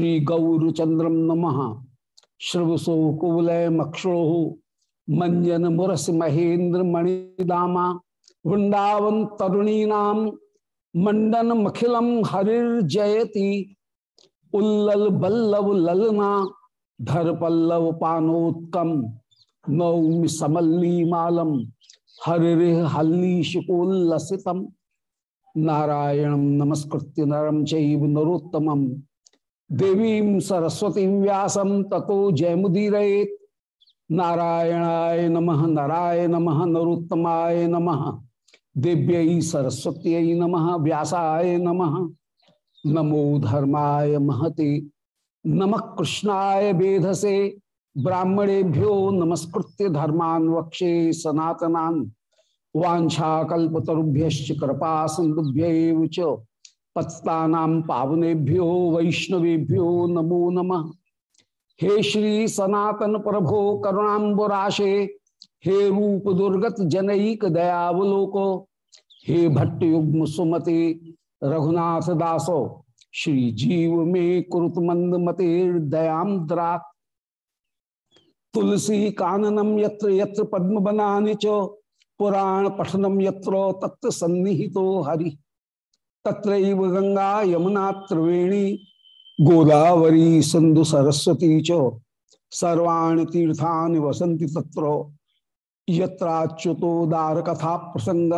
श्री गौरचंद्रम नम। श्रवसो कुवलय मक्षो मंजन मुरस महेंद्र मणिदामा वृंदावन तरुणीनाम मंडन मखिलम हरिर्जयति। उल्लल बल्लव ललना धर पल्लव पानोत्कम नौमि समल्ली मालम हरिः हल्लीशुकोल्लसितम नारायण नमस्कृत्य नरम चैव नरोत्तमम। देवीं सरस्वती व्यासम ततो जयमुदीरेत नारायणाय नमः, नाराय नमः, नरोत्तमाय नमः। दिव्य सरस्वती नमः, व्यासाय नमः। नमो धर्माय महते। नमः कृष्णाय वेधसे। ब्राह्मणेभ्यो नमस्कृत्य धर्मान वक्षे सनातनान्। वाछाकुभ्य कृपा सिंधुभ्य पत्ता पावनेभ्यो वैष्णवेभ्यो नमो नमः। हे श्री सनातन प्रभो करुणाबुराशे हे रूप दुर्गत जनईक दयावलोको, हे भट्ट युग्म सुमते रघुनाथ दासो, श्री जीव में कुरुत मंद मते दयाम तुलसी काननम यत्र यत्र पद्म बनानि पुराण पठनम यत्र तत्र सन्निहितो हरि। तत्र गंगा, यमुना, त्रिवेणी, गोदावरी, सिंधु सरस्वती च। सर्वाणि तीर्थानि वसन्ति तत्र। यत्राच्युतोदार कथा प्रसंग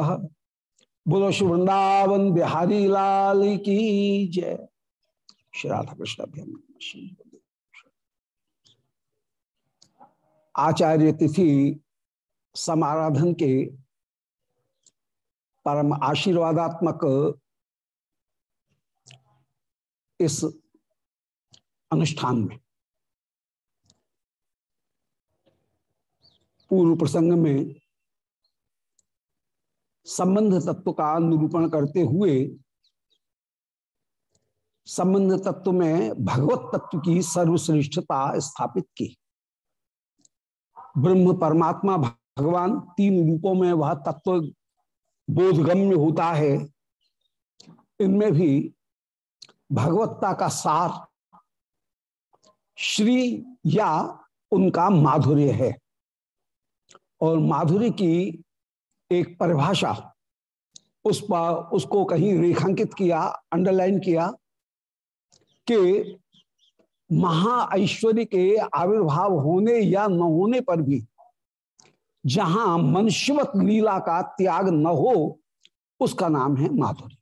बोलो वृंदावन बिहारी लाल की जय। श्री राधा कृष्ण आचार्य तिथि समाराधन के परम आशीर्वादात्मक इस अनुष्ठान में। पूर्व प्रसंग में संबंध तत्व का निरूपण करते हुए संबंध तत्व में भगवत तत्व की सर्वश्रेष्ठता स्थापित की। ब्रह्म, परमात्मा, भगवान तीन रूपों में वह तत्व बोधगम्य होता है। इनमें भी भगवत्ता का सार श्री या उनका माधुर्य है। और माधुर्य की एक परिभाषा, उस पर उसको कहीं रेखांकित किया अंडरलाइन किया कि महा ऐश्वर्य के आविर्भाव होने या न होने पर भी जहाँ मनुष्यवत लीला का त्याग न हो, उसका नाम है माधुर्य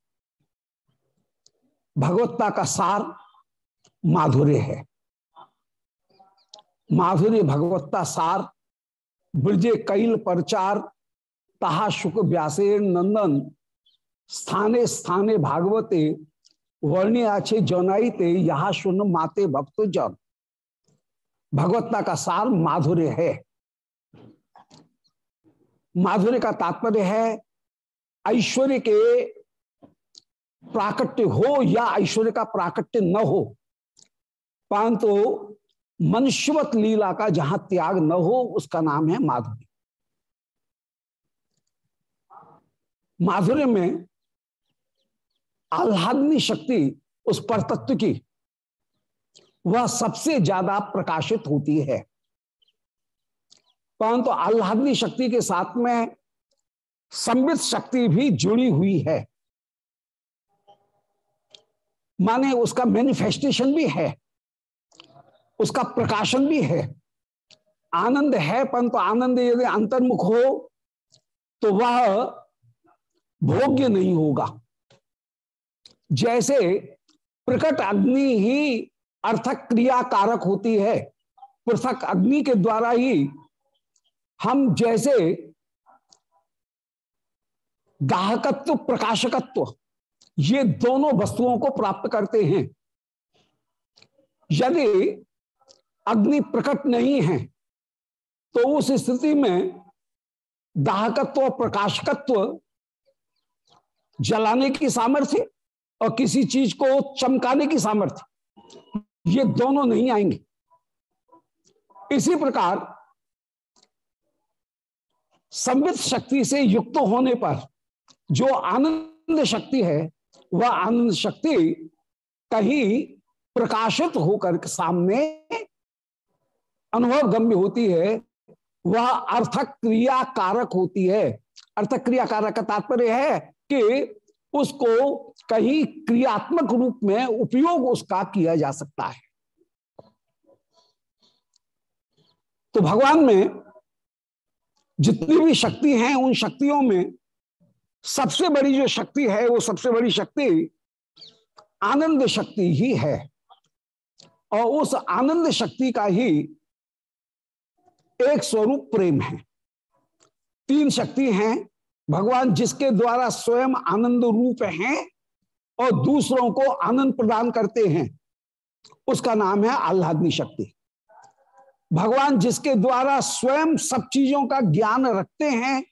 भगवत्ता का सार माधुर्य है। माधुर्य भगवत्ता सार, ब्रजे कैल प्रचार, तहा शुक व्यासे नंदन, स्थाने स्थाने भागवते, वर्णी आछे जौनाईते, यहाँ सुन माते भक्त जन। भगवत्ता का सार माधुर्य है। माधुर्य का तात्पर्य है, ऐश्वर्य के प्राकट्य हो या ऐश्वर्य का प्राकट्य न हो, परंतु मनुष्यवत लीला का जहाँ त्याग न हो, उसका नाम है माधुर्य। माधुर्य में आह्लादनी शक्ति उस पर तत्व की, वह सबसे ज़्यादा प्रकाशित होती है। परंतु आह्लादनी शक्ति के साथ में संबित शक्ति भी जुड़ी हुई है। माने उसका मैनिफेस्टेशन भी है, उसका प्रकाशन भी है। आनंद है, परंतु तो आनंद यदि अंतर्मुख हो तो वह भोग्य नहीं होगा। जैसे प्रकट अग्नि ही अर्थक क्रिया कारक होती है, पृथक अग्नि के द्वारा ही हम जैसे दाहकत्व प्रकाशकत्व ये दोनों वस्तुओं को प्राप्त करते हैं। यदि अग्नि प्रकट नहीं है तो उस स्थिति में दाहकत्व और प्रकाशकत्व जलाने की सामर्थ्य और किसी चीज़ को चमकाने की सामर्थ्य, ये दोनों नहीं आएँगे। इसी प्रकार संवित शक्ति से युक्त होने पर जो आनंद शक्ति है वह आनंद शक्ति कहीं प्रकाशित होकर सामने अनुभव गम्य होती है, वह अर्थक क्रिया कारक होती है। अर्थक क्रिया कारक का तात्पर्य है कि उसको कहीं क्रियात्मक रूप में उपयोग उसका किया जा सकता है। तो भगवान में जितनी भी शक्ति हैं, उन शक्तियों में सबसे बड़ी जो शक्ति है, वो सबसे बड़ी शक्ति आनंद शक्ति ही है। और उस आनंद शक्ति का ही एक स्वरूप प्रेम है। तीन शक्ति हैं, भगवान जिसके द्वारा स्वयं आनंद रूप हैं और दूसरों को आनंद प्रदान करते हैं, उसका नाम है आह्लादनी शक्ति। भगवान जिसके द्वारा स्वयं सब चीज़ों का ज्ञान रखते हैं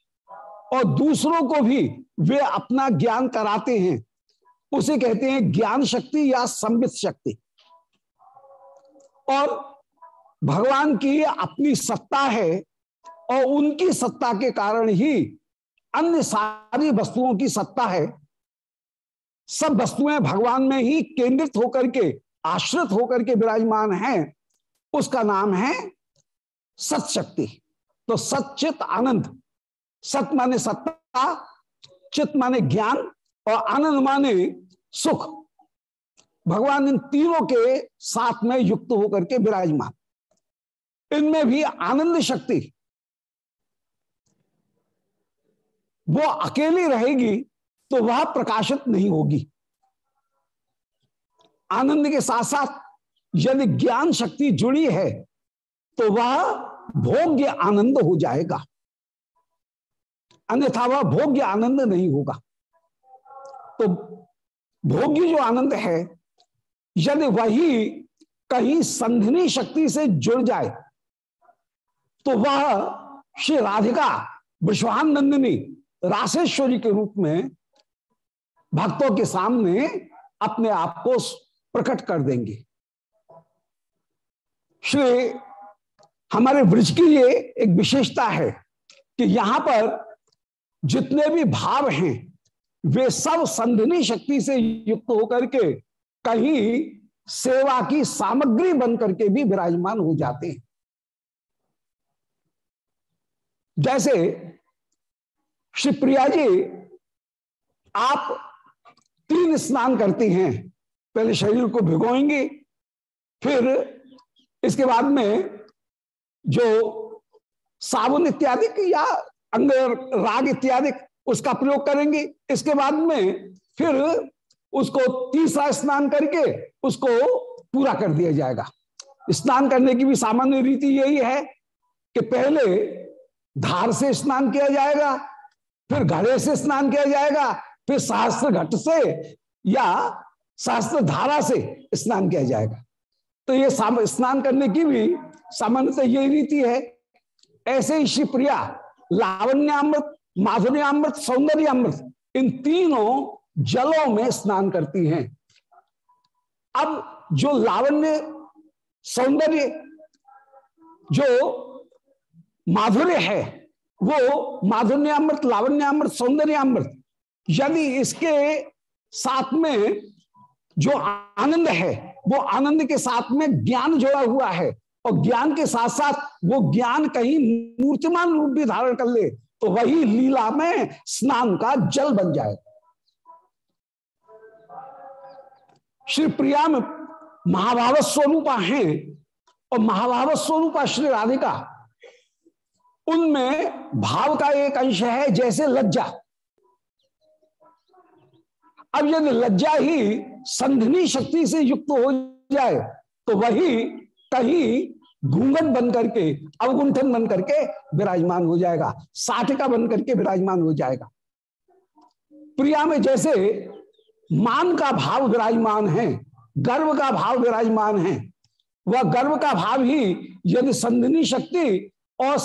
और दूसरों को भी वे अपना ज्ञान कराते हैं। उसे कहते हैं ज्ञान शक्ति या संबित शक्ति। और भगवान की अपनी सत्ता है और उनकी सत्ता के कारण ही अन्य सारी वस्तुओं की सत्ता है। सब वस्तुएँ भगवान में ही केंद्रित होकर के, आश्रित होकर के विराजमान हैं। उसका नाम है सत शक्ति तो सचित आनंद। सत माने सत्ता चित माने ज्ञान और आनंद माने सुख। भगवान इन तीनों के साथ में युक्त होकर के विराजमान। इनमें भी आनंद शक्ति। वो अकेली रहेगी तो वह प्रकाशित नहीं होगी। आनंद के साथ साथ यदि ज्ञान शक्ति जुड़ी है तो वह भोग्य आनंद हो जाएगा। अन्यथा वह भोग्य आनंद नहीं होगा। तो भोग्य जो आनंद है, यदि वही कहीं संधनी शक्ति से जुड़ जाए तो वह श्री राधिका विश्वानंदिनी राशेश्वरी के रूप में भक्तों के सामने अपने आप को प्रकट कर देंगे। श्री, हमारे ब्रज की ये एक विशेषता है कि यहाँ पर जितने भी भाव हैं, वे सब संधिनी शक्ति से युक्त होकर के कहीं सेवा की सामग्री बन करके भी विराजमान हो जाते हैं। जैसे श्री प्रिया जी, आप तीन स्नान करती हैं, पहले शरीर को भिगोएँगे, फिर इसके बाद में जो साबुन इत्यादि या अंग राग इत्यादि उसका प्रयोग करेंगे। इसके बाद में फिर उसको तीसरा स्नान करके उसको पूरा कर दिया जाएगा। स्नान करने की भी सामान्य रीति यही है कि पहले धार से स्नान किया जाएगा, फिर घड़े से स्नान किया जाएगा, फिर सहस्त्र घट से या सहस्त्र धारा से स्नान किया जाएगा। तो ये स्नान करने की भी सामान्यतः यही रीति है। ऐसे ही शिवप्रिया लावण्यामृत, माधुर्यामृत, सौंदर्यामृत, इन तीनों जलों में स्नान करती हैं। अब जो लावण्य, सौंदर्य, जो माधुर्य है, वो माधुर्यामृत, लावण्यामृत, सौंदर्यामृत, यदि इसके साथ में जो आनंद है, वो आनंद के साथ में ज्ञान जोड़ा हुआ है और ज्ञान के साथ साथ वो ज्ञान कहीं मूर्तिमान रूप भी धारण कर ले तो वही लीला में स्नान का जल बन जाए। श्री प्रिया में महाभावत स्वरूपा हैं और महाभावत स्वरूपा श्री राधिका, उनमें भाव का एक अंश है जैसे लज्जा। अब यदि लज्जा ही संधनी शक्ति से युक्त हो जाए तो वही कहीं घूंघट बन करके, अवगुंठन बन करके विराजमान हो जाएगा। साठिका बन करके विराजमान हो जाएगा। प्रिया में जैसे मान का भाव विराजमान है, गर्व का भाव विराजमान है, वह गर्व का भाव ही यदि संधिनी शक्ति और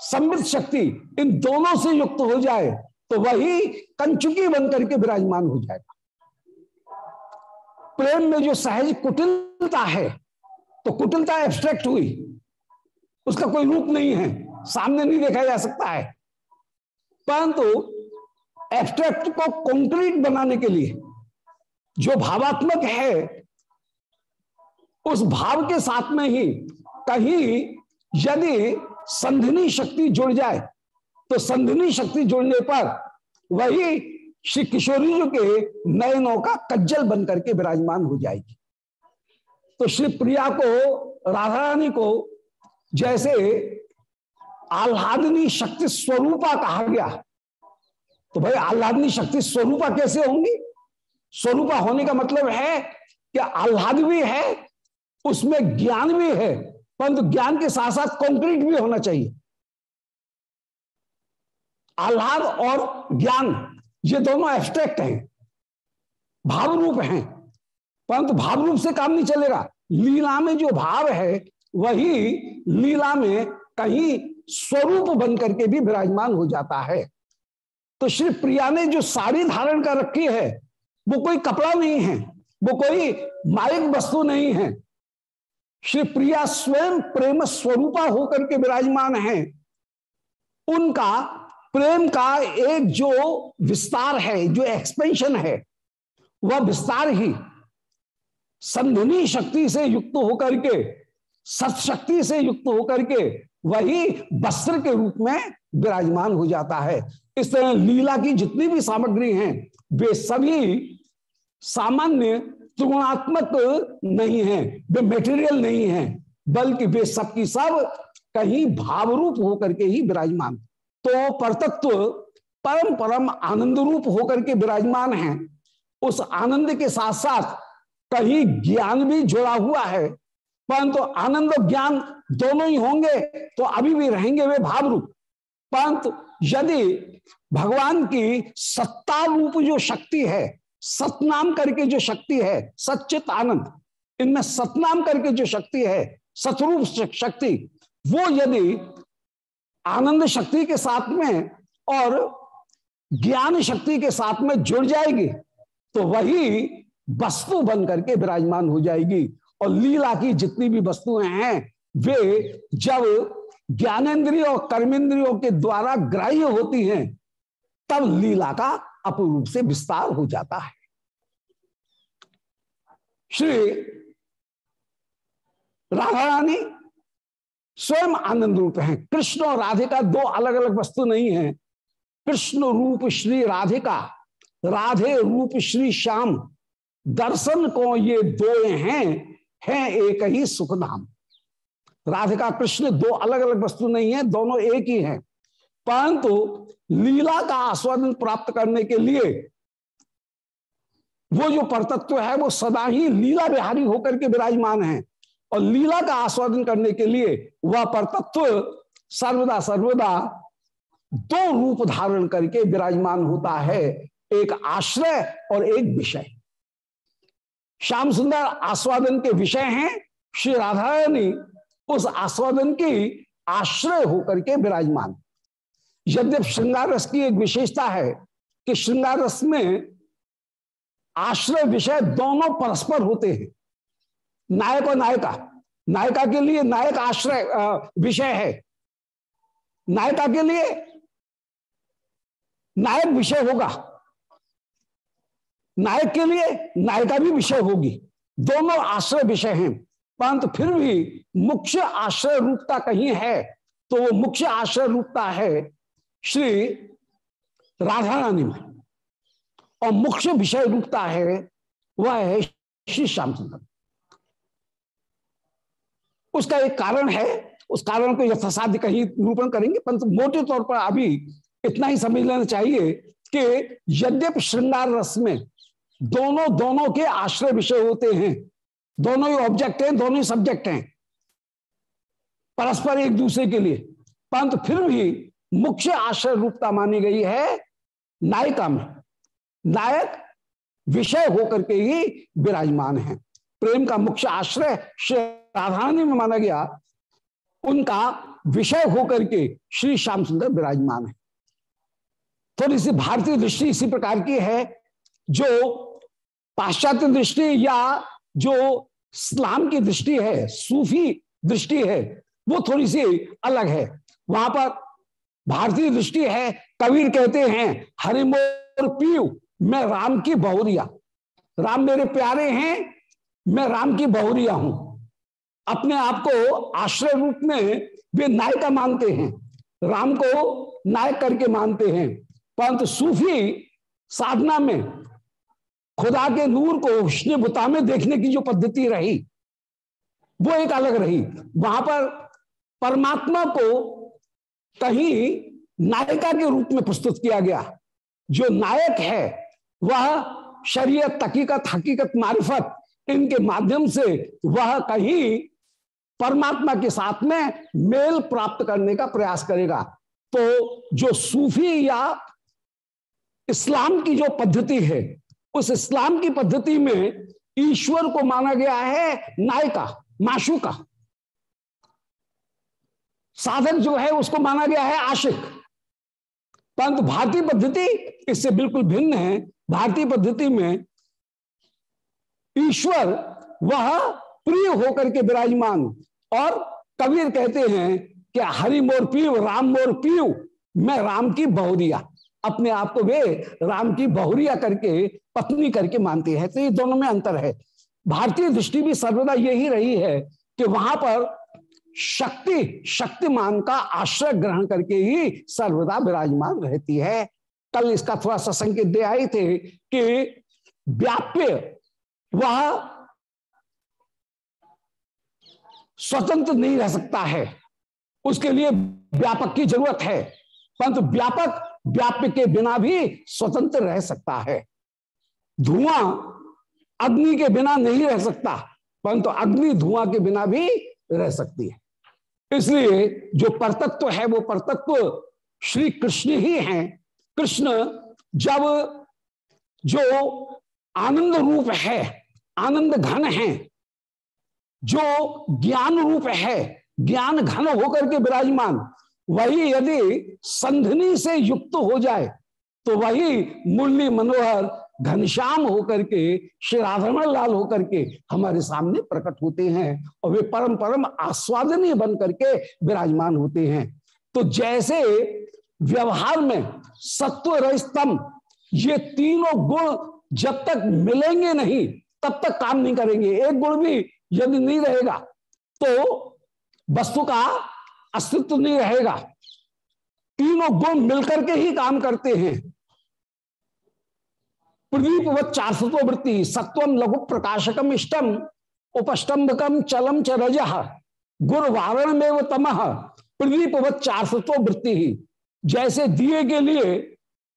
समृद्ध शक्ति इन दोनों से युक्त हो जाए तो वही कंचुकी बन करके विराजमान हो जाएगा। प्रेम में जो सहज कुटिलता है तो कुटिलता एब्स्ट्रैक्ट हुई। उसका कोई रूप नहीं है। सामने नहीं देखा जा सकता है। परंतु एब्स्ट्रैक्ट को कंक्रीट बनाने के लिए जो भावात्मक है, उस भाव के साथ में ही कहीं यदि संधिनी शक्ति जुड़ जाए तो संधिनी शक्ति जुड़ने पर वही श्री किशोरी जी के नयनों का कज्जल बन करके विराजमान हो जाएगी। तो श्री प्रिया को राधा रानी को जैसे आह्लादनी शक्ति स्वरूपा कहा गया। तो भाई, आह्लादनी शक्ति स्वरूपा कैसे होंगी? स्वरूपा होने का मतलब है कि आह्लाद भी है, उसमें ज्ञान भी है, परंतु ज्ञान के साथ साथ कॉन्क्रीट भी होना चाहिए। आह्लाद और ज्ञान, ये दोनों एब्स्ट्रैक्ट हैं भाव रूप हैं, परंतु भाव रूप से काम नहीं चलेगा। लीला में जो भाव है, वही लीला में कहीं स्वरूप बन करके भी विराजमान हो जाता है। तो श्री प्रिया ने जो साड़ी धारण कर रखी है, वो कोई कपड़ा नहीं है, वो कोई माइक वस्तु नहीं है। श्री प्रिया स्वयं प्रेम स्वरूपा होकर के विराजमान है। उनका प्रेम का एक जो विस्तार है, जो एक्सपेंशन है, वह विस्तार ही संधनी शक्ति से युक्त होकर के, सत्शक्ति से युक्त होकर के वही वस्त्र के रूप में विराजमान हो जाता है। इस तरह लीला की जितनी भी सामग्री हैं, वे सभी सामान्य त्रिगुणात्मक नहीं है, वे मेटेरियल नहीं है, बल्कि वे सबकी सब कहीं भाव रूप होकर के ही विराजमान। तो परतत्व परम परम आनंद रूप होकर के विराजमान है। उस आनंद के साथ साथ कहीं ज्ञान भी जुड़ा हुआ है। परंतु आनंद और ज्ञान दोनों ही होंगे तो अभी भी रहेंगे वे भाव रूप परंतु यदि भगवान की सत्ता रूप जो शक्ति है, सतनाम करके जो शक्ति है, सच्चित आनंद, इनमें सतनाम करके जो शक्ति है, सतरूप शक्ति, वो यदि आनंद शक्ति के साथ में और ज्ञान शक्ति के साथ में जुड़ जाएगी तो वही वस्तु बन करके विराजमान हो जाएगी। और लीला की जितनी भी वस्तुएँ हैं, वे जब ज्ञानेन्द्रियों और कर्मेंद्रियों के द्वारा ग्राह्य होती हैं, तब लीला का अपूर्व से विस्तार हो जाता है। श्री राधा रानी स्वयं आनंद रूप है। कृष्ण और राधिका दो अलग अलग वस्तु नहीं है। कृष्ण रूप श्री राधिका, राधे रूप श्री श्याम। दर्शन को ये दो हैं हैं एक ही सुखधाम। राधिका कृष्ण दो अलग अलग वस्तु नहीं है, दोनों एक ही हैं। परंतु लीला का आस्वादन प्राप्त करने के लिए वो जो परतत्व है, वो सदा ही लीला बिहारी होकर के विराजमान है। और लीला का आस्वादन करने के लिए वह परतत्व सर्वदा सर्वदा दो रूप धारण करके विराजमान होता है, एक आश्रय और एक विषय। श्याम सुंदर आस्वादन के विषय हैं। श्री राधा रानी उस आस्वादन की आश्रय होकर के विराजमान। यद्यप श्रृंगार रस की एक विशेषता है कि श्रृंगार रस में आश्रय विषय दोनों परस्पर होते हैं। नायक और नायिका। नायिका के लिए नायक आश्रय विषय है। नायिका के लिए नायक विषय होगा। नायक के लिए नायिका भी विषय होगी। दोनों आश्रय विषय हैं। परंतु फिर भी मुख्य आश्रय रूपता कहीं है तो वो मुख्य आश्रय रूपता है श्री राधा रानी में। और मुख्य विषय रूपता है, वह है श्री श्यामचंद्र। उसका एक कारण है, उस कारण को यथासाध्य कहीं निरूपण करेंगे, परंतु मोटे तौर पर अभी इतना ही समझ लेना चाहिए कि यद्यप श्रृंगार रस में दोनों दोनों के आश्रय विषय होते हैं। दोनों ही ऑब्जेक्ट हैं, दोनों ही सब्जेक्ट हैं। परस्पर एक दूसरे के लिए। परंतु फिर भी मुख्य आश्रय रूपता मानी गई है नायिका में। नायक विषय होकर के ही विराजमान है। प्रेम का मुख्य आश्रय श्री राधारानी में माना गया। उनका विषय होकर के श्री श्याम सुंदर विराजमान है। थोड़ी सी भारतीय दृष्टि इसी प्रकार की है। जो पाश्चात्य दृष्टि या जो इस्लाम की दृष्टि है, सूफी दृष्टि है, वो थोड़ी सी अलग है। वहाँ पर भारतीय दृष्टि है, कबीर कहते हैं हरिमोर पीयू मैं राम की बहुरिया। राम मेरे प्यारे हैं, मैं राम की बहुरिया हूँ। अपने आप को आश्रय रूप में वे नायिका मानते हैं, राम को नायक करके मानते हैं। परंतु सूफी साधना में खुदा के नूर को उष्ण बुता में देखने की जो पद्धति रही, वो एक अलग रही। वहाँ पर परमात्मा को कहीं नायिका के रूप में प्रस्तुत किया गया। जो नायक है, वह शरीयत, तकीकत, हकीकत, मारिफत, इनके माध्यम से वह कहीं परमात्मा के साथ में मेल प्राप्त करने का प्रयास करेगा। तो जो सूफी या इस्लाम की जो पद्धति है उस इस्लाम की पद्धति में ईश्वर को माना गया है नायका माशु का साधक जो है, उसको माना गया है आशिक। परंतु भारतीय पद्धति इससे बिल्कुल भिन्न है। भारतीय पद्धति में ईश्वर वह प्रिय होकर के विराजमान। और कबीर कहते हैं कि हरि मोर पीव राम मोर पीव मैं राम की बहुरिया। अपने आप को वे राम की बहुरिया करके, पत्नी करके मानते हैं। तो ये दोनों में अंतर है। भारतीय दृष्टि भी सर्वदा यही रही है कि वहाँ पर शक्ति, शक्तिमान का आश्रय ग्रहण करके ही सर्वदा विराजमान रहती है। कल इसका थोड़ा सा संकेत दे आए थे कि व्याप्य वह स्वतंत्र नहीं रह सकता है। उसके लिए व्यापक की ज़रूरत है। परंतु व्यापक व्याप्य के बिना भी स्वतंत्र रह सकता है। धुआँ अग्नि के बिना नहीं रह सकता, परंतु तो अग्नि धुआँ के बिना भी रह सकती है। इसलिए जो परतत्व है, वो परतत्व श्री कृष्ण ही हैं। कृष्ण जब जो आनंद रूप है, आनंद घन है, जो ज्ञान रूप है, ज्ञान घन होकर के विराजमान वही यदि संधनी से युक्त हो जाए तो वही मुरली मनोहर घनश्याम होकर के, श्री राधारमण लाल होकर के हमारे सामने प्रकट होते हैं और वे परम परम आस्वादनीय बन करके विराजमान होते हैं। तो जैसे व्यवहार में सत्व रस्तम ये तीनों गुण जब तक मिलेंगे नहीं, तब तक काम नहीं करेंगे। एक गुण भी यदि नहीं रहेगा तो वस्तु का अस्तित्व नहीं रहेगा। तीनों गुण मिलकर के ही काम करते हैं। प्रदीप व चार वृत्ति सत्वम लघु प्रकाशकम इष्टम उपस्तंभकम चलम च रज, गुर वारण में वो तम। प्रदीप व चार वृत्ति ही जैसे दिए के लिए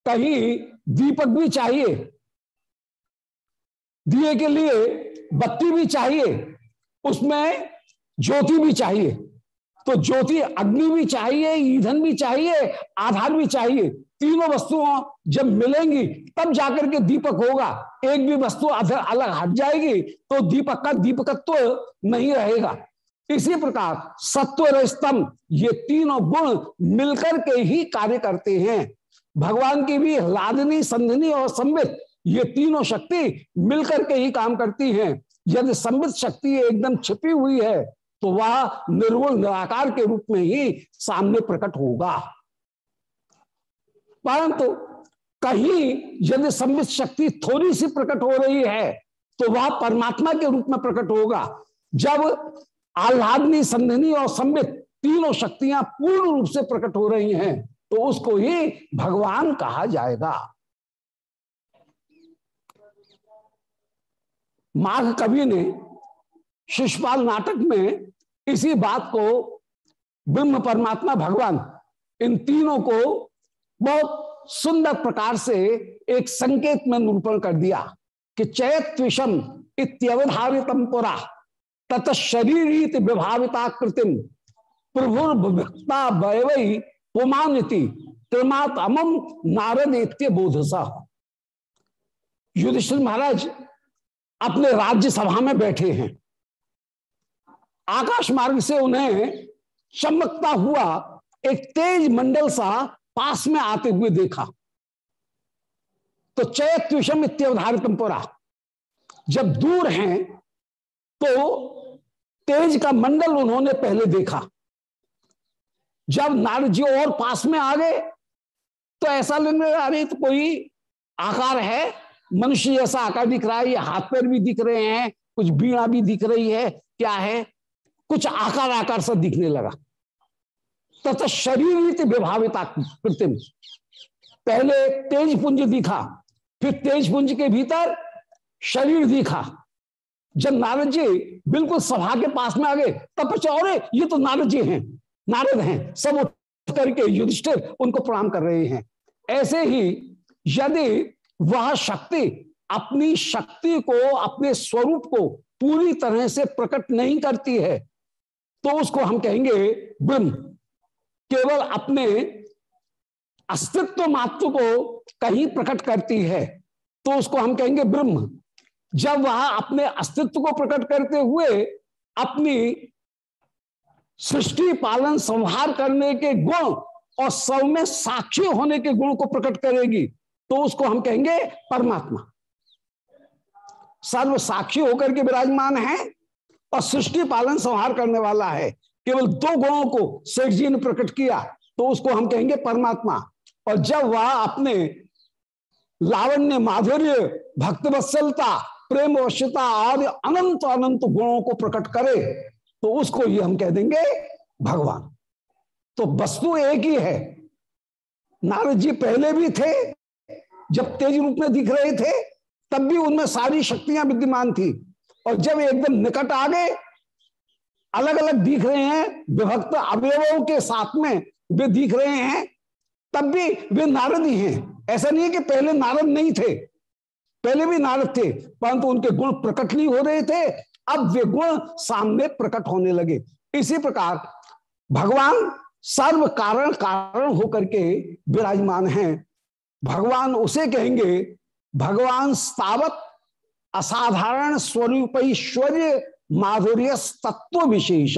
कहीं दीपक भी चाहिए, दिए के लिए बत्ती भी चाहिए, उसमें ज्योति भी चाहिए। तो ज्योति अग्नि भी चाहिए, ईंधन भी चाहिए, आधार भी चाहिए। तीनों वस्तुओं जब मिलेंगी, तब जाकर के दीपक होगा। एक भी वस्तु अलग हट जाएगी तो दीपक का दीपकत्व तो नहीं रहेगा। इसी प्रकार सत्व और स्तंभ, ये तीनों गुण मिलकर के ही कार्य करते हैं। भगवान की भी लादनी, संधनी और संबित ये तीनों शक्ति मिलकर के ही काम करती हैं। यदि संबित शक्ति एकदम छिपी हुई है तो वह निर्गुण निराकार के रूप में ही सामने प्रकट होगा। परंतु तो कहीं यदि संबित शक्ति थोड़ी सी प्रकट हो रही है तो वह परमात्मा के रूप में प्रकट होगा। जब आह्लादनी, संधनी और संबित तीनों शक्तियाँ पूर्ण रूप से प्रकट हो रही हैं तो उसको ही भगवान कहा जाएगा। माघ कवि ने शिषपाल नाटक में इसी बात को ब्रह्म परमात्मा भगवान इन तीनों को बहुत सुंदर प्रकार से एक संकेत में निरूपण कर दिया कि चैत्विषम इत्यवधारितम पुरा, तत शरीर विभाविता कृतिम, प्रभुर्भक्ता वयवई पुमानिति, त्रिमात अमम नारद इत्य बोधसा। युधिष्ठिर महाराज अपने राज्य सभा में बैठे हैं। आकाश मार्ग से उन्हें चमकता हुआ एक तेज मंडल सा पास में आते हुए देखा। तो चैत्युषम इत्यवधारितम पुरा। जब दूर हैं तो तेज का मंडल उन्होंने पहले देखा। जब नारद जी और पास में आ गए तो ऐसा लगने अरे तो कोई आकार है? मनुष्य जैसा आकार दिख रहा है, ये हाथ पैर भी दिख रहे हैं, कुछ बीड़ा भी दिख रही है, क्या है? कुछ आकार आकार सा दिखने लगा। तथा शरीर विभाविता कृत्रिम। पहले तेज पुंज दिखा, फिर तेज पुंज के भीतर शरीर दिखा। जब नारद जी बिल्कुल सभा के पास में आ गए, तब पचा और ये तो नारद जी हैं। नारद हैं। सब उठ करके युधिष्ठिर उनको प्रणाम कर रहे हैं। ऐसे ही यदि वह शक्ति, अपनी शक्ति को, अपने स्वरूप को पूरी तरह से प्रकट नहीं करती है तो उसको हम कहेंगे ब्रह्म। केवल अपने अस्तित्व मात्र को कहीं प्रकट करती है तो उसको हम कहेंगे ब्रह्म। जब वह अपने अस्तित्व को प्रकट करते हुए अपनी सृष्टि, पालन, संहार करने के गुण और सब में साक्षी होने के गुण को प्रकट करेगी तो उसको हम कहेंगे परमात्मा। सर्व साक्षी होकर के विराजमान है और सृष्टि पालन संहार करने वाला है। केवल दो गुणों को शेख जी ने प्रकट किया तो उसको हम कहेंगे परमात्मा। और जब वह अपने लावण्य, माधुर्य, भक्तवत्सलता, प्रेम, वश्यता आदि अनंत अनंत गुणों को प्रकट करे तो उसको ये हम कह देंगे भगवान। तो वस्तु एक ही है। नारद जी पहले भी थे, जब तेज रूप में दिख रहे थे, तब भी उनमें सारी शक्तियाँ विद्यमान थी। और जब एकदम निकट आ गए अलग अलग दिख रहे हैं, विभक्त अवयवों के साथ में वे दिख रहे हैं, तब भी वे नारद ही हैं। ऐसा नहीं है कि पहले नारद नहीं थे। पहले भी नारद थे, परंतु उनके गुण प्रकट नहीं हो रहे थे। अब वे गुण सामने प्रकट होने लगे। इसी प्रकार भगवान सर्व कारण कारण होकर के विराजमान हैं। भगवान उसे कहेंगे, भगवान स्थावत असाधारण स्वरूप ऐश्वर्य माधुर्य तत्व विशेष।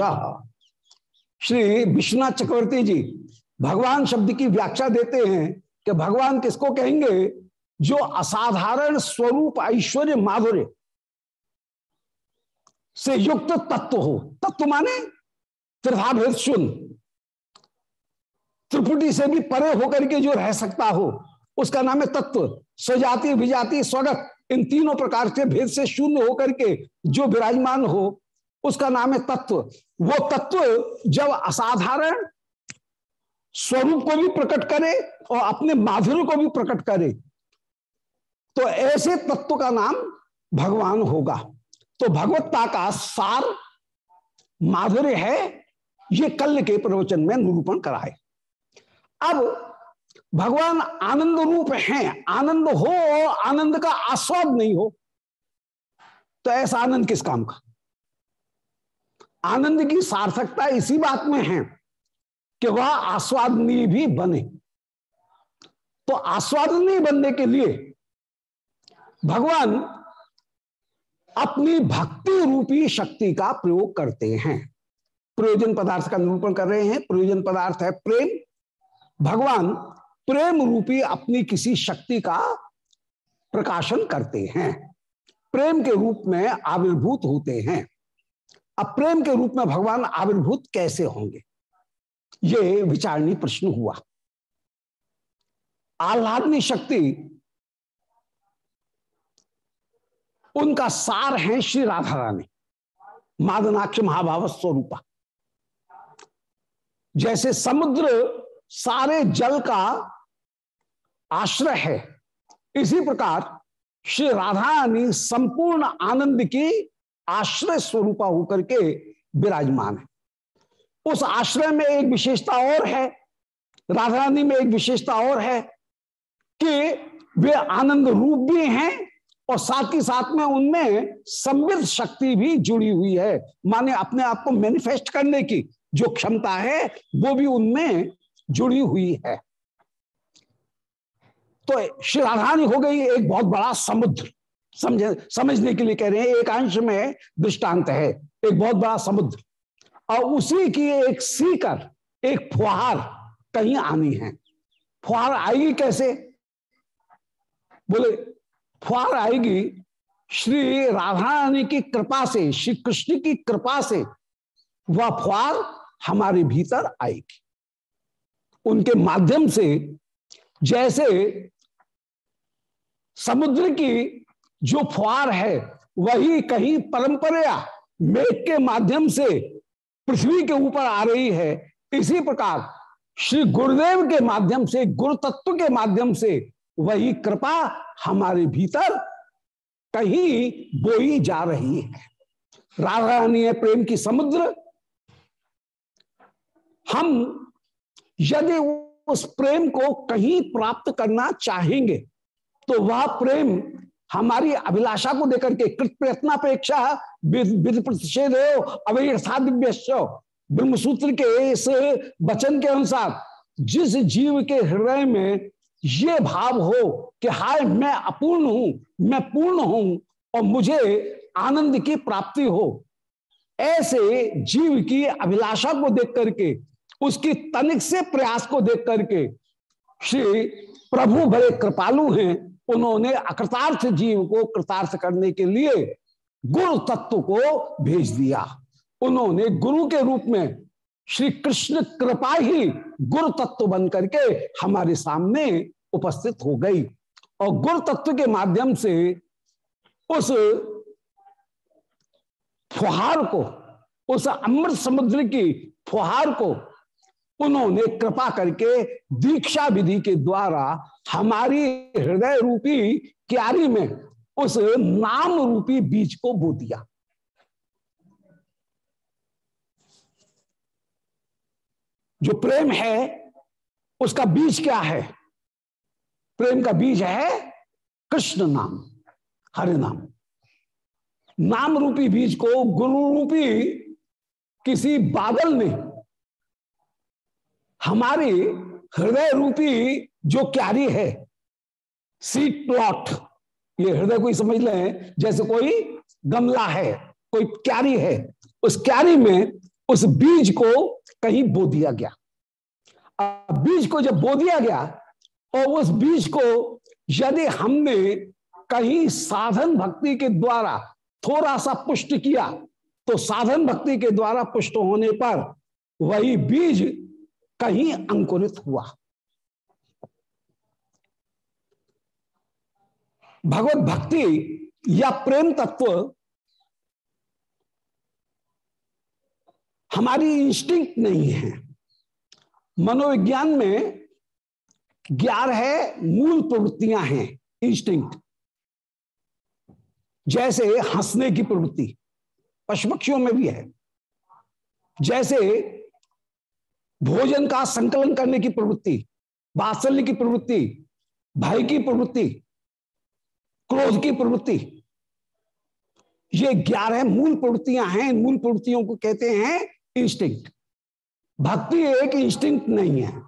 श्री विश्वनाथ चक्रवर्ती जी, भगवान शब्द की व्याख्या देते हैं कि भगवान किसको कहेंगे? जो असाधारण स्वरूप ऐश्वर्य माधुर्य से युक्त तत्व हो। तत्व माने त्रिभाभेद शून्य। त्रिपुटी से भी परे होकर के जो रह सकता हो, उसका नाम है तत्व। स्वजाति विजाति, स्वगत। इन तीनों प्रकार के भेद से शून्य होकर के जो विराजमान हो, उसका नाम है तत्व। वो तत्व जब असाधारण स्वरूप को भी प्रकट करे और अपने माधुर्य को भी प्रकट करे तो ऐसे तत्व का नाम भगवान होगा। तो भगवत्ता का सार माधुर्य है, ये कल के प्रवचन में निरूपण कराए अब भगवान आनंद रूप हैं, आनंद हो, आनंद का आस्वाद नहीं हो तो ऐसा आनंद किस काम का? आनंद की सार्थकता इसी बात में है कि वह आस्वादनी भी बने। तो आस्वादनी बनने के लिए भगवान अपनी भक्ति रूपी शक्ति का प्रयोग करते हैं। प्रयोजन पदार्थ का निरूपण कर रहे हैं, प्रयोजन पदार्थ है प्रेम। भगवान प्रेम रूपी अपनी किसी शक्ति का प्रकाशन करते हैं। प्रेम के रूप में आविर्भूत होते हैं। अब प्रेम के रूप में भगवान आविर्भूत कैसे होंगे? ये विचारणी प्रश्न हुआ। आह्लादनी शक्ति, उनका सार है श्री राधा रानी, मादनाक्ष महाभाव स्वरूपा। जैसे समुद्र सारे जल का आश्रय है। इसी प्रकार श्री राधा रानी संपूर्ण आनंद की आश्रय स्वरूपा होकर के विराजमान है। उस आश्रय में एक विशेषता और है, राधा रानी में एक विशेषता और है कि वे आनंद रूप भी हैं और साथ ही साथ में उनमें समृद्ध शक्ति भी जुड़ी हुई है। माने अपने आप को मैनिफेस्ट करने की जो क्षमता है, वो भी उनमें जुड़ी हुई है। तो श्री राधानी हो गई एक बहुत बड़ा समुद्र। समझे, समझने के लिए कह रहे हैं, एक अंश में दृष्टांत है, एक बहुत बड़ा समुद्र। और उसी की एक सीकर, एक फुहार कहीं आनी है। फुहार आएगी कैसे? बोले, फुहार आएगी श्री राधा रानी की कृपा से, श्री कृष्ण की कृपा से, वह फुहार हमारे भीतर आएगी। उनके माध्यम से जैसे समुद्र की जो फुहार है, वही कहीं परंपरा मेघ के माध्यम से पृथ्वी के ऊपर आ रही है। इसी प्रकार श्री गुरुदेव के माध्यम से गुरु तत्व के माध्यम से वही कृपा हमारे भीतर कहीं बोई जा रही है। राधा रानी है प्रेम की समुद्र। हम यदि उस प्रेम को कहीं प्राप्त करना चाहेंगे तो वह प्रेम हमारी अभिलाषा को देकर के कृत प्रयत्नापेक्षा विधि प्रतिषेध ब्रह्मसूत्र के इस वचन के अनुसार, जिस जीव के हृदय में ये भाव हो कि हाय, मैं अपूर्ण हूँ, मैं पूर्ण हूँ और मुझे आनंद की प्राप्ति हो, ऐसे जीव की अभिलाषा को देख करके, उसकी तनिक से प्रयास को देख करके, श्री प्रभु बड़े कृपालु हैं। उन्होंने अकृतार्थ जीव को कृतार्थ करने के लिए गुरु तत्व को भेज दिया। उन्होंने गुरु के रूप में श्री कृष्ण कृपा ही गुरु तत्व बन करके हमारे सामने उपस्थित हो गई और गुरु तत्व के माध्यम से उस फुहार को, उस अमृत समुद्र की फुहार को उन्होंने कृपा करके दीक्षा विधि के द्वारा हमारी हृदय रूपी क्यारी में उस नाम रूपी बीज को बो दिया। जो प्रेम है, उसका बीज क्या है? प्रेम का बीज है कृष्ण नाम, हरे नाम। नाम रूपी बीज को गुरु रूपी किसी बादल ने हमारी हृदय रूपी जो क्यारी है सीट प्लॉट ये हृदय को समझ लें, जैसे कोई गमला है, कोई क्यारी है, उस क्यारी में उस बीज को कहीं बो दिया गया। अब बीज को जब बो दिया गया, और उस बीज को यदि हमने कहीं साधन भक्ति के द्वारा थोड़ा सा पुष्ट किया तो साधन भक्ति के द्वारा पुष्ट होने पर वही बीज कहीं अंकुरित हुआ। भगवत भक्ति या प्रेम तत्व हमारी इंस्टिंक्ट नहीं है। मनोविज्ञान में ग्यारह मूल प्रवृत्तियाँ हैं इंस्टिंक्ट जैसे हंसने की प्रवृत्ति पशु पक्षियों में भी है। जैसे भोजन का संकलन करने की प्रवृत्ति, वात्सल्य की प्रवृत्ति, भय की प्रवृत्ति, क्रोध की प्रवृत्ति। ये ग्यारह मूल प्रवृत्तियाँ हैं मूल प्रवृत्तियों को कहते हैं इंस्टिंक्ट भक्ति एक इंस्टिंक्ट नहीं है।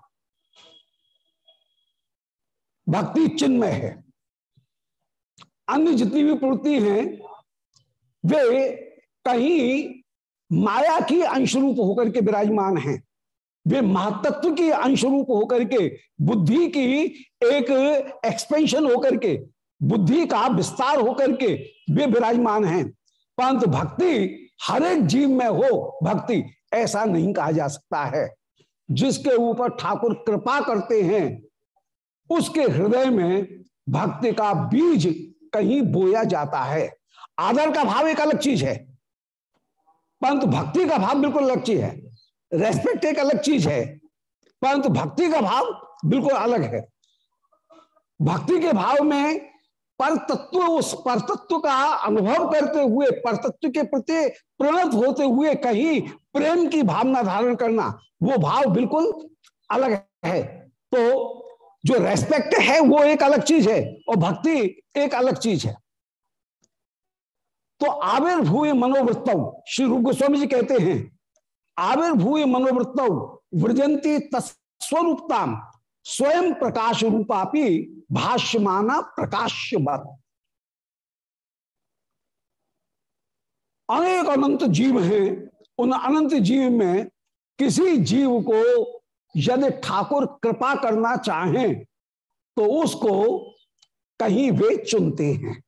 भक्ति चिन्मय है। अन्य जितनी भी प्रवृत्ति हैं, वे कहीं माया की अंशरूप होकर के विराजमान हैं। वे महतत्व की अंश रूप होकर के, बुद्धि की एक एक्सपेंशन होकर के, बुद्धि का विस्तार होकर के वे विराजमान हैं। परंतु भक्ति, हर एक जीव में हो, भक्ति ऐसा नहीं कहा जा सकता है। जिसके ऊपर ठाकुर कृपा करते हैं, उसके हृदय में भक्ति का बीज कहीं बोया जाता है। आदर का भाव एक अलग चीज़ है, परंतु भक्ति का भाव बिल्कुल अलग चीज़ है। रेस्पेक्ट एक अलग चीज़ है, परंतु भक्ति का भाव बिल्कुल अलग है। भक्ति के भाव में पर तत्व उस पर तत्व का अनुभव करते हुए पर तत्व के प्रति प्रणत होते हुए कहीं प्रेम की भावना धारण करना, वो भाव बिल्कुल अलग है। तो जो रेस्पेक्ट है, वो एक अलग चीज़ है और भक्ति एक अलग चीज़ है। तो आविर्भूय मनोवृत्तव श्री रूप गोस्वामी जी कहते हैं आविर्भूय मनोवृत्तव वृजंती तस्वरूपता स्वयं प्रकाश रूपापी भाष्यमाना प्रकाश्यवत अनेक अनंत जीव हैं, उन अनंत जीव में किसी जीव को यदि ठाकुर कृपा करना चाहें तो उसको कहीं वे चुनते हैं।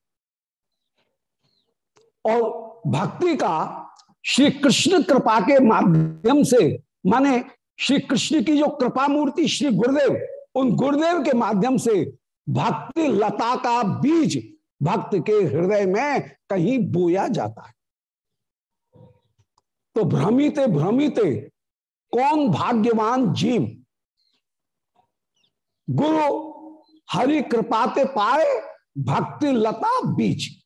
और भक्ति का श्री कृष्ण कृपा के माध्यम से, माने श्री कृष्ण की जो कृपा मूर्ति श्री गुरुदेव, उन गुरुदेव के माध्यम से भक्ति लता का बीज भक्त के हृदय में कहीं बोया जाता है। तो भ्रमिते भ्रमिते, कौन भाग्यवान जीव? गुरु हरि कृपाते पाए भक्ति लता बीज।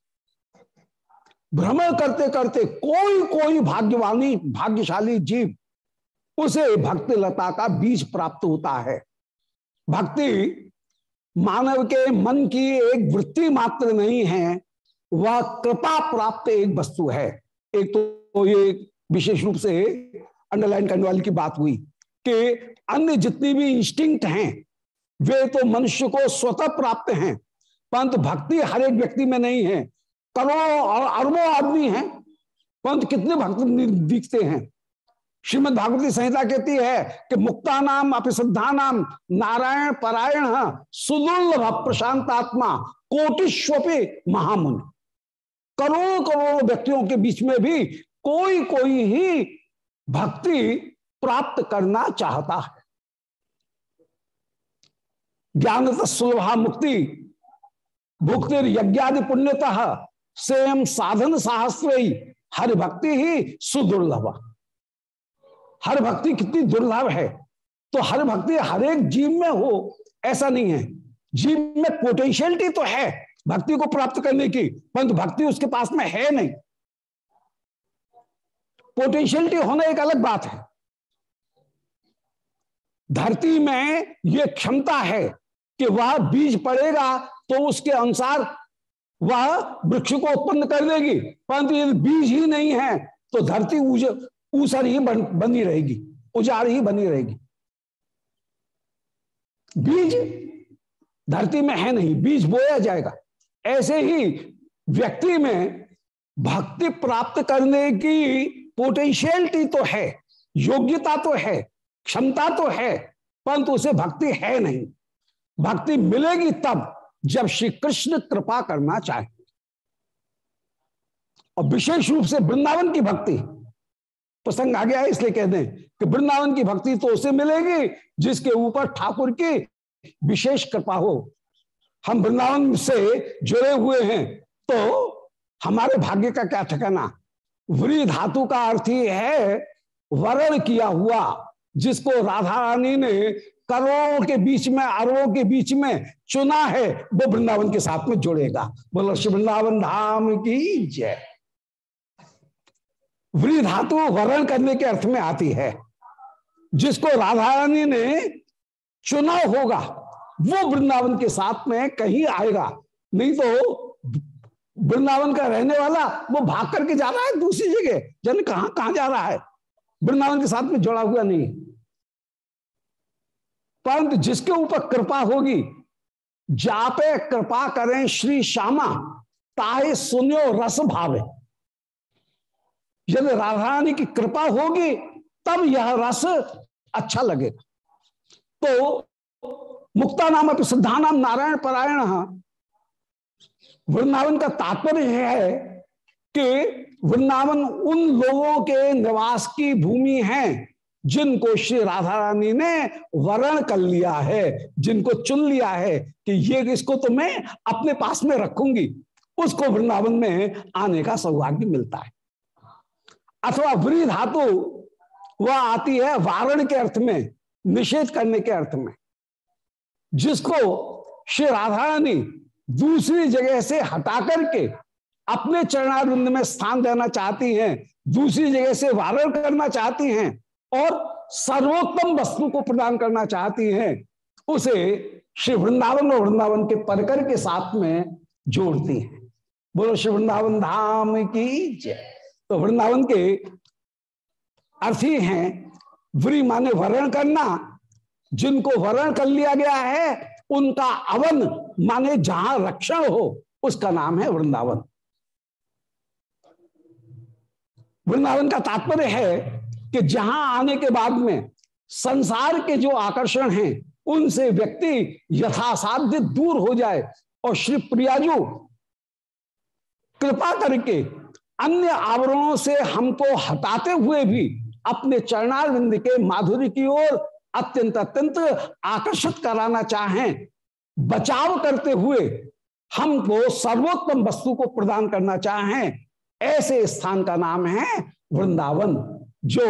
भ्रमण करते करते कोई कोई भाग्यवानी, भाग्यशाली जीव, उसे भक्ति लता का बीज प्राप्त होता है। भक्ति मानव के मन की एक वृत्ति मात्र नहीं है, वह कृपा प्राप्त एक वस्तु है। एक तो ये विशेष रूप से अंडरलाइन करने वाली की बात हुई कि अन्य जितनी भी इंस्टिंक्ट हैं, वे तो मनुष्य को स्वतः प्राप्त हैं, परंतु भक्ति हर एक व्यक्ति में नहीं है। करोड़ों और अरबों आदमी हैं। परंतु कितने भक्त दिखते हैं। श्रीमद भागवती संहिता कहती है कि मुक्ता नाम अपिशुद्धा नाम नारायण परायण सुदुर्लभ प्रशांतात्मा कोटिश्वपे महामुन। करोड़ों करोड़ों व्यक्तियों के बीच में भी कोई कोई ही भक्ति प्राप्त करना चाहता है। ज्ञान सुलभा मुक्ति भुक्ति यज्ञादि पुण्यतः स्वयं साधन सहस्त्र ही, हर भक्ति ही सुदुर्लभ। हर भक्ति कितनी दुर्लभ है। तो हर भक्ति हर एक जीव में हो, ऐसा नहीं है। जीव में पोटेंशियलिटी तो है भक्ति को प्राप्त करने की, परंतु भक्ति उसके पास में है नहीं। पोटेंशियलिटी होना एक अलग बात है। धरती में यह क्षमता है कि वह बीज पड़ेगा तो उसके अनुसार वह वृक्ष को उत्पन्न कर देगी परंतु यदि बीज ही नहीं है तो धरती ऊसर ही बन, बनी रहेगी उजाड़ ही बनी रहेगी। बीज धरती में है नहीं बीज बोया जाएगा। ऐसे ही व्यक्ति में भक्ति प्राप्त करने की पोटेंशियलिटी तो है योग्यता तो है क्षमता तो है परंतु उसे भक्ति है नहीं। भक्ति मिलेगी तब जब श्री कृष्ण कृपा करना चाहे। और विशेष रूप से वृंदावन की भक्ति। प्रसंग आ गया है इसलिए कह दें कि वृंदावन की भक्ति तो उसे मिलेगी, जिसके ऊपर ठाकुर की विशेष कृपा हो। हम वृंदावन से जुड़े हुए हैं तो हमारे भाग्य का क्या ठिकाना? व्री धातु का अर्थ ही है वरण किया हुआ, जिसको राधा रानी ने करोड़ों के बीच में, अरबों के बीच में चुना है, वो वृंदावन के साथ में जुड़ेगा। बोलो, श्री वृंदावन धाम की जय। व्री धातु वर्ण करने के अर्थ में आती है, जिसको राधा रानी ने चुना होगा, वो वृंदावन के साथ में कहीं आएगा। नहीं तो वृंदावन का रहने वाला, वो भाग करके जा रहा है दूसरी जगह। जन कहा जा रहा है? वृंदावन के साथ में जुड़ा हुआ नहीं। परंतु जिसके ऊपर कृपा होगी, जापे कृपा करें श्री श्यामा, ताहे सुनो रस भावे। यदि राधा रानी की कृपा होगी, तब यह रस अच्छा लगेगा। तो मुक्ता नाम सिद्धा नाम नारायण परायण वृंदावन का तात्पर्य यह है कि वृंदावन उन लोगों के निवास की भूमि है जिनको श्री राधा रानी ने वरण कर लिया है, जिनको चुन लिया है कि ये इसको तो मैं अपने पास में रखूँगी, उसको वृंदावन में आने का सौभाग्य मिलता है। अथवा व्री धातु वह आती है वारण के अर्थ में, निषेध करने के अर्थ में, जिसको श्री राधा रानी दूसरी जगह से हटा करके अपने चरणारिंद में स्थान देना चाहती हैं, दूसरी जगह से वारण करना चाहती हैं और सर्वोत्तम वस्तु को प्रदान करना चाहती हैं, उसे श्री वृंदावन और वृंदावन के परकर के साथ में जोड़ती हैं। बोलो, श्री वृंदावन धाम की जय। तो वृंदावन के अर्थ ही, व्री माने वर्ण करना। जिनको वर्ण कर लिया गया है, उनका अवन माने जहाँ रक्षण हो, उसका नाम है वृंदावन। वृंदावन का तात्पर्य है कि जहाँ आने के बाद में संसार के जो आकर्षण हैं, उनसे व्यक्ति यथासाध्य दूर हो जाए। और श्री प्रियाजू कृपा करके अन्य आवरणों से हमको हटाते हुए भी अपने चरणारविंद के माधुरी की ओर अत्यंत अत्यंत आकर्षित कराना चाहें। बचाव करते हुए हमको सर्वोत्तम वस्तु को प्रदान करना चाहें। ऐसे स्थान का नाम है वृंदावन। जो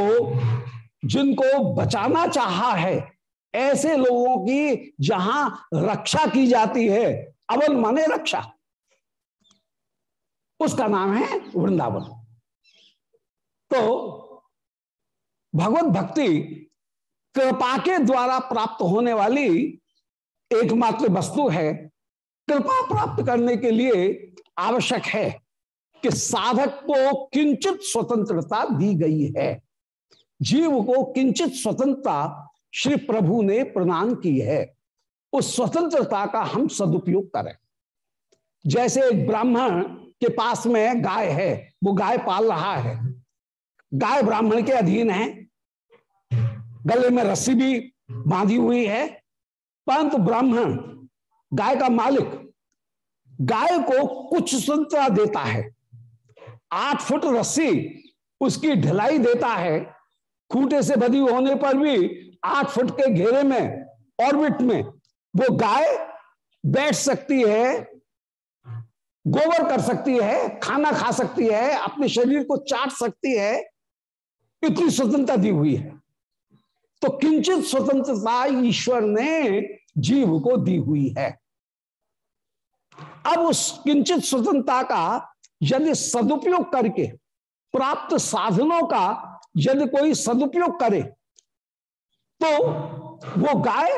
जिनको बचाना चाहा है, ऐसे लोगों की जहाँ रक्षा की जाती है अवन माने रक्षा। उसका नाम है वृंदावन। तो भगवत भक्ति कृपा के द्वारा प्राप्त होने वाली एकमात्र वस्तु है, कृपा प्राप्त करने के लिए आवश्यक है। कि साधक को किंचित स्वतंत्रता दी गई है। जीव को किंचित स्वतंत्रता श्री प्रभु ने प्रदान की है। उस स्वतंत्रता का हम सदुपयोग करें। जैसे एक ब्राह्मण के पास में गाय है, वो गाय पाल रहा है। गाय ब्राह्मण के अधीन है। गले में रस्सी भी बांधी हुई है। परंतु ब्राह्मण, गाय का मालिक, गाय को कुछ स्वतंत्रता देता है। आठ फुट रस्सी उसकी ढिलाई देता है, खूंटे से बधी होने पर भी आठ फुट के घेरे में ऑर्बिट में, वो गाय बैठ सकती है, गोबर कर सकती है, खाना खा सकती है, अपने शरीर को चाट सकती है, इतनी स्वतंत्रता दी हुई है। तो किंचित स्वतंत्रता ईश्वर ने जीव को दी हुई है। अब उस किंचित स्वतंत्रता का यदि सदुपयोग करके, प्राप्त साधनों का यदि कोई सदुपयोग करे तो वो गाय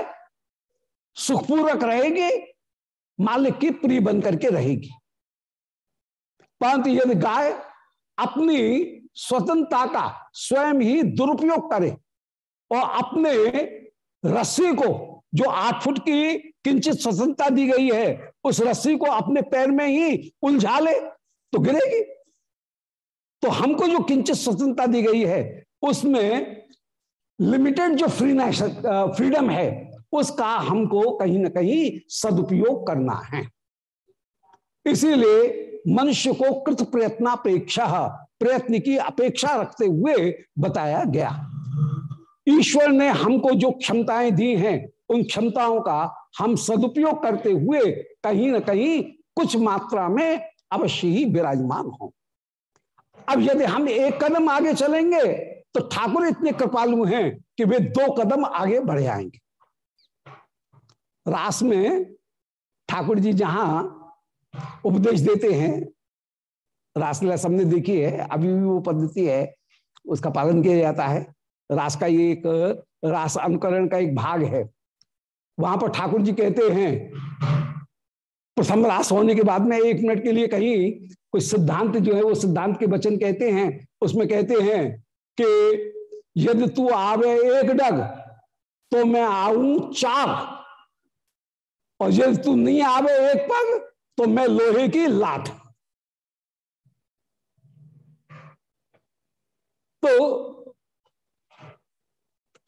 सुखपूर्वक रहेगी, मालिक की प्रिय बन करके रहेगी। परंतु यदि गाय अपनी स्वतंत्रता का स्वयं ही दुरुपयोग करे और अपने रस्सी को, जो आठ फुट की किंचित स्वतंत्रता दी गई है, उस रस्सी को अपने पैर में ही उलझा ले तो गिरेगी। तो हमको जो किंचित स्वतंत्रता दी गई है, उसमें लिमिटेड जो फ्रीनेस फ्रीडम है, उसका हमको कहीं ना कहीं सदुपयोग करना है। इसीलिए मनुष्य को कृत प्रयत्नापेक्षा प्रयत्न की अपेक्षा रखते हुए बताया गया। ईश्वर ने हमको जो क्षमताएँ दी हैं, उन क्षमताओं का हम सदुपयोग करते हुए कहीं ना कहीं कुछ मात्रा में अवश्य ही विराजमान हो। अब यदि हम एक कदम आगे चलेंगे तो ठाकुर इतने कृपालु हैं कि वे दो कदम आगे बढ़ जाएँगे रास में ठाकुर जी जहाँ उपदेश देते हैं रासलीला सबने देखी है, अभी भी वो पद्धति है, उसका पालन किया जाता है। रास का ये एक, रास अनुकरण का एक भाग है। वहाँ पर ठाकुर जी कहते हैं प्रथम रास होने के बाद में एक मिनट के लिए कहीं कोई सिद्धांत जो है, वो सिद्धांत के वचन कहते हैं। उसमें कहते हैं कि यदि तू आवे एक डग तो मैं आऊँ चार। और यदि तू नहीं आवे एक पग तो मैं लोहे की लाठ तो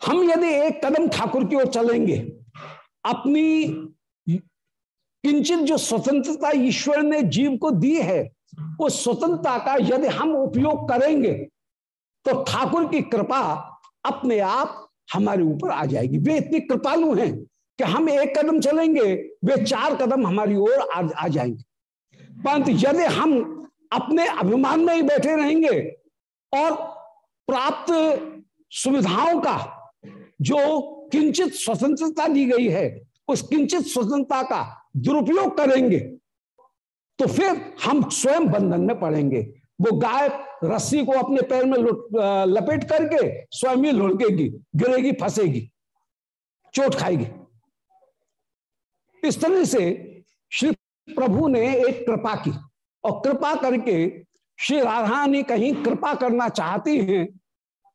हम यदि एक कदम ठाकुर की ओर चलेंगे, अपनी किंचित जो स्वतंत्रता ईश्वर ने जीव को दी है उस स्वतंत्रता का यदि हम उपयोग करेंगे तो ठाकुर की कृपा अपने आप हमारे ऊपर आ जाएगी। वे इतनी कृपालु हैं कि हम एक कदम चलेंगे वे चार कदम हमारी ओर आ, आ जाएँगे। परंतु यदि हम अपने अभिमान में ही बैठे रहेंगे और प्राप्त सुविधाओं का जो किंचित स्वतंत्रता दी गई है उस किंचित स्वतंत्रता का दुरुपयोग करेंगे तो फिर हम स्वयं बंधन में पड़ेंगे। वो गाय रस्सी को अपने पैर में लपेट करके स्वयं ही लुढ़केगी, गिरेगी, फंसेगी, चोट खाएगी। इस तरह से श्री प्रभु ने एक कृपा की, और कृपा करके श्री राधा ने कहीं कृपा करना चाहती हैं,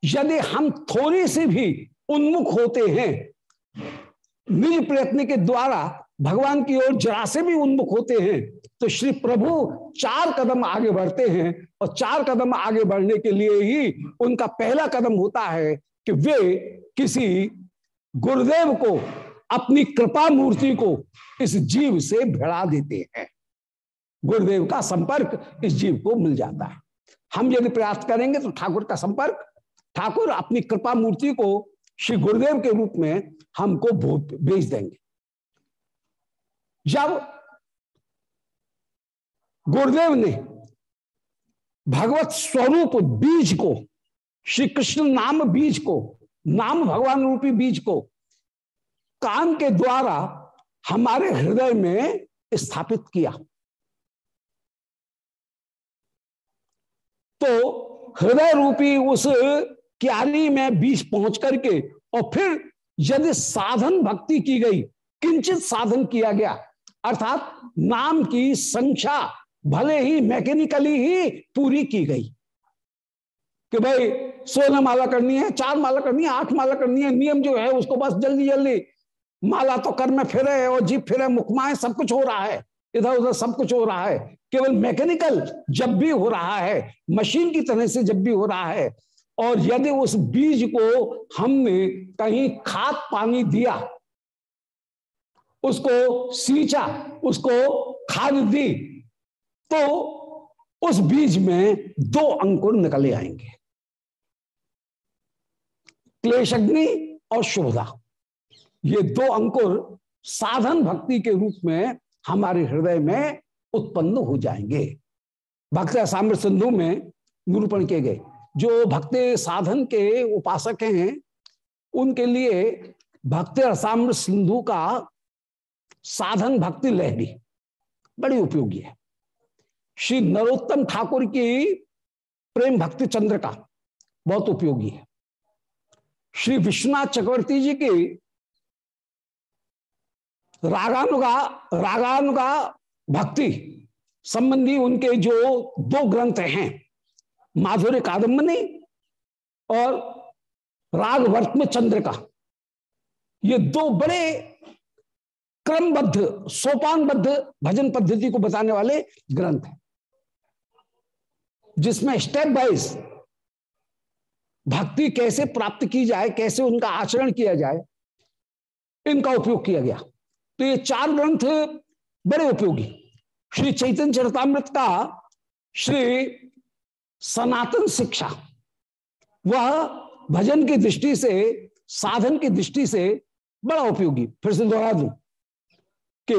यदि हम थोड़ी सी भी उन्मुख होते हैं निज प्रयत्न के द्वारा भगवान की ओर जरा से भी उन्मुख होते हैं तो श्री प्रभु चार कदम आगे बढ़ते हैं और चार कदम आगे बढ़ने के लिए ही उनका पहला कदम होता है कि वे किसी गुरुदेव को, अपनी कृपा मूर्ति को इस जीव से भिड़ा देते हैं। गुरुदेव का संपर्क इस जीव को मिल जाता है। हम यदि प्रयास करेंगे तो ठाकुर का संपर्क, ठाकुर अपनी कृपा मूर्ति को श्री गुरुदेव के रूप में हमको भेज देंगे। जब गुरुदेव ने भगवत स्वरूप बीज को श्री कृष्ण नाम बीज को, नाम भगवान रूपी बीज को कान के द्वारा हमारे हृदय में स्थापित किया। तो हृदय रूपी उस क्यारी में बीज पहुँच करके और फिर यदि साधन भक्ति की गई, किंचित साधन किया गया अर्थात नाम की संख्या भले ही मैकेनिकली ही पूरी की गई। कि भाई सोलह माला करनी है, चार माला करनी है, आठ माला करनी है, नियम जो है उसको बस जल्दी जल्दी माला तो कर में फिरे और जीप फिरे मुखमाए सब कुछ हो रहा है। इधर उधर सब कुछ हो रहा है। केवल मैकेनिकल जब भी हो रहा है, मशीन की तरह से जब भी हो रहा है, और यदि उस बीज को हमने कहीं खाद पानी दिया उसको सींचा, उसको खाद दी तो उस बीज में दो अंकुर निकले आएँगे। क्लेश अग्नि और शुभदा ये दो अंकुर साधन भक्ति के रूप में हमारे हृदय में उत्पन्न हो जाएँगे। भक्त साम्र सिंधु में निरूपण किए गए, जो भक्ति साधन के उपासक हैं, उनके लिए भक्ति असाम्र सिंधु का साधन भक्ति लहरी बड़ी उपयोगी है। श्री नरोत्तम ठाकुर की प्रेम भक्ति चंद्र का बहुत उपयोगी है। श्री विश्वनाथ चक्रवर्ती जी की रागानुगा रागानुगा भक्ति संबंधी उनके जो दो ग्रंथ हैं, माधुर्य कादम्बनी और रागवर्तम चंद्र का, ये दो बड़े क्रमबद्ध, सोपानबद्ध भजन पद्धति को बताने वाले ग्रंथ हैं। जिसमें स्टेप वाइज भक्ति कैसे प्राप्त की जाए, कैसे उनका आचरण किया जाए, इनका उपयोग किया गया। तो ये चार ग्रंथ बड़े उपयोगी। श्री चैतन्य चरतामृत का श्री सनातन शिक्षा, वह भजन की दृष्टि से, साधन की दृष्टि से बड़ा उपयोगी। फिर से दोहरा दू। कि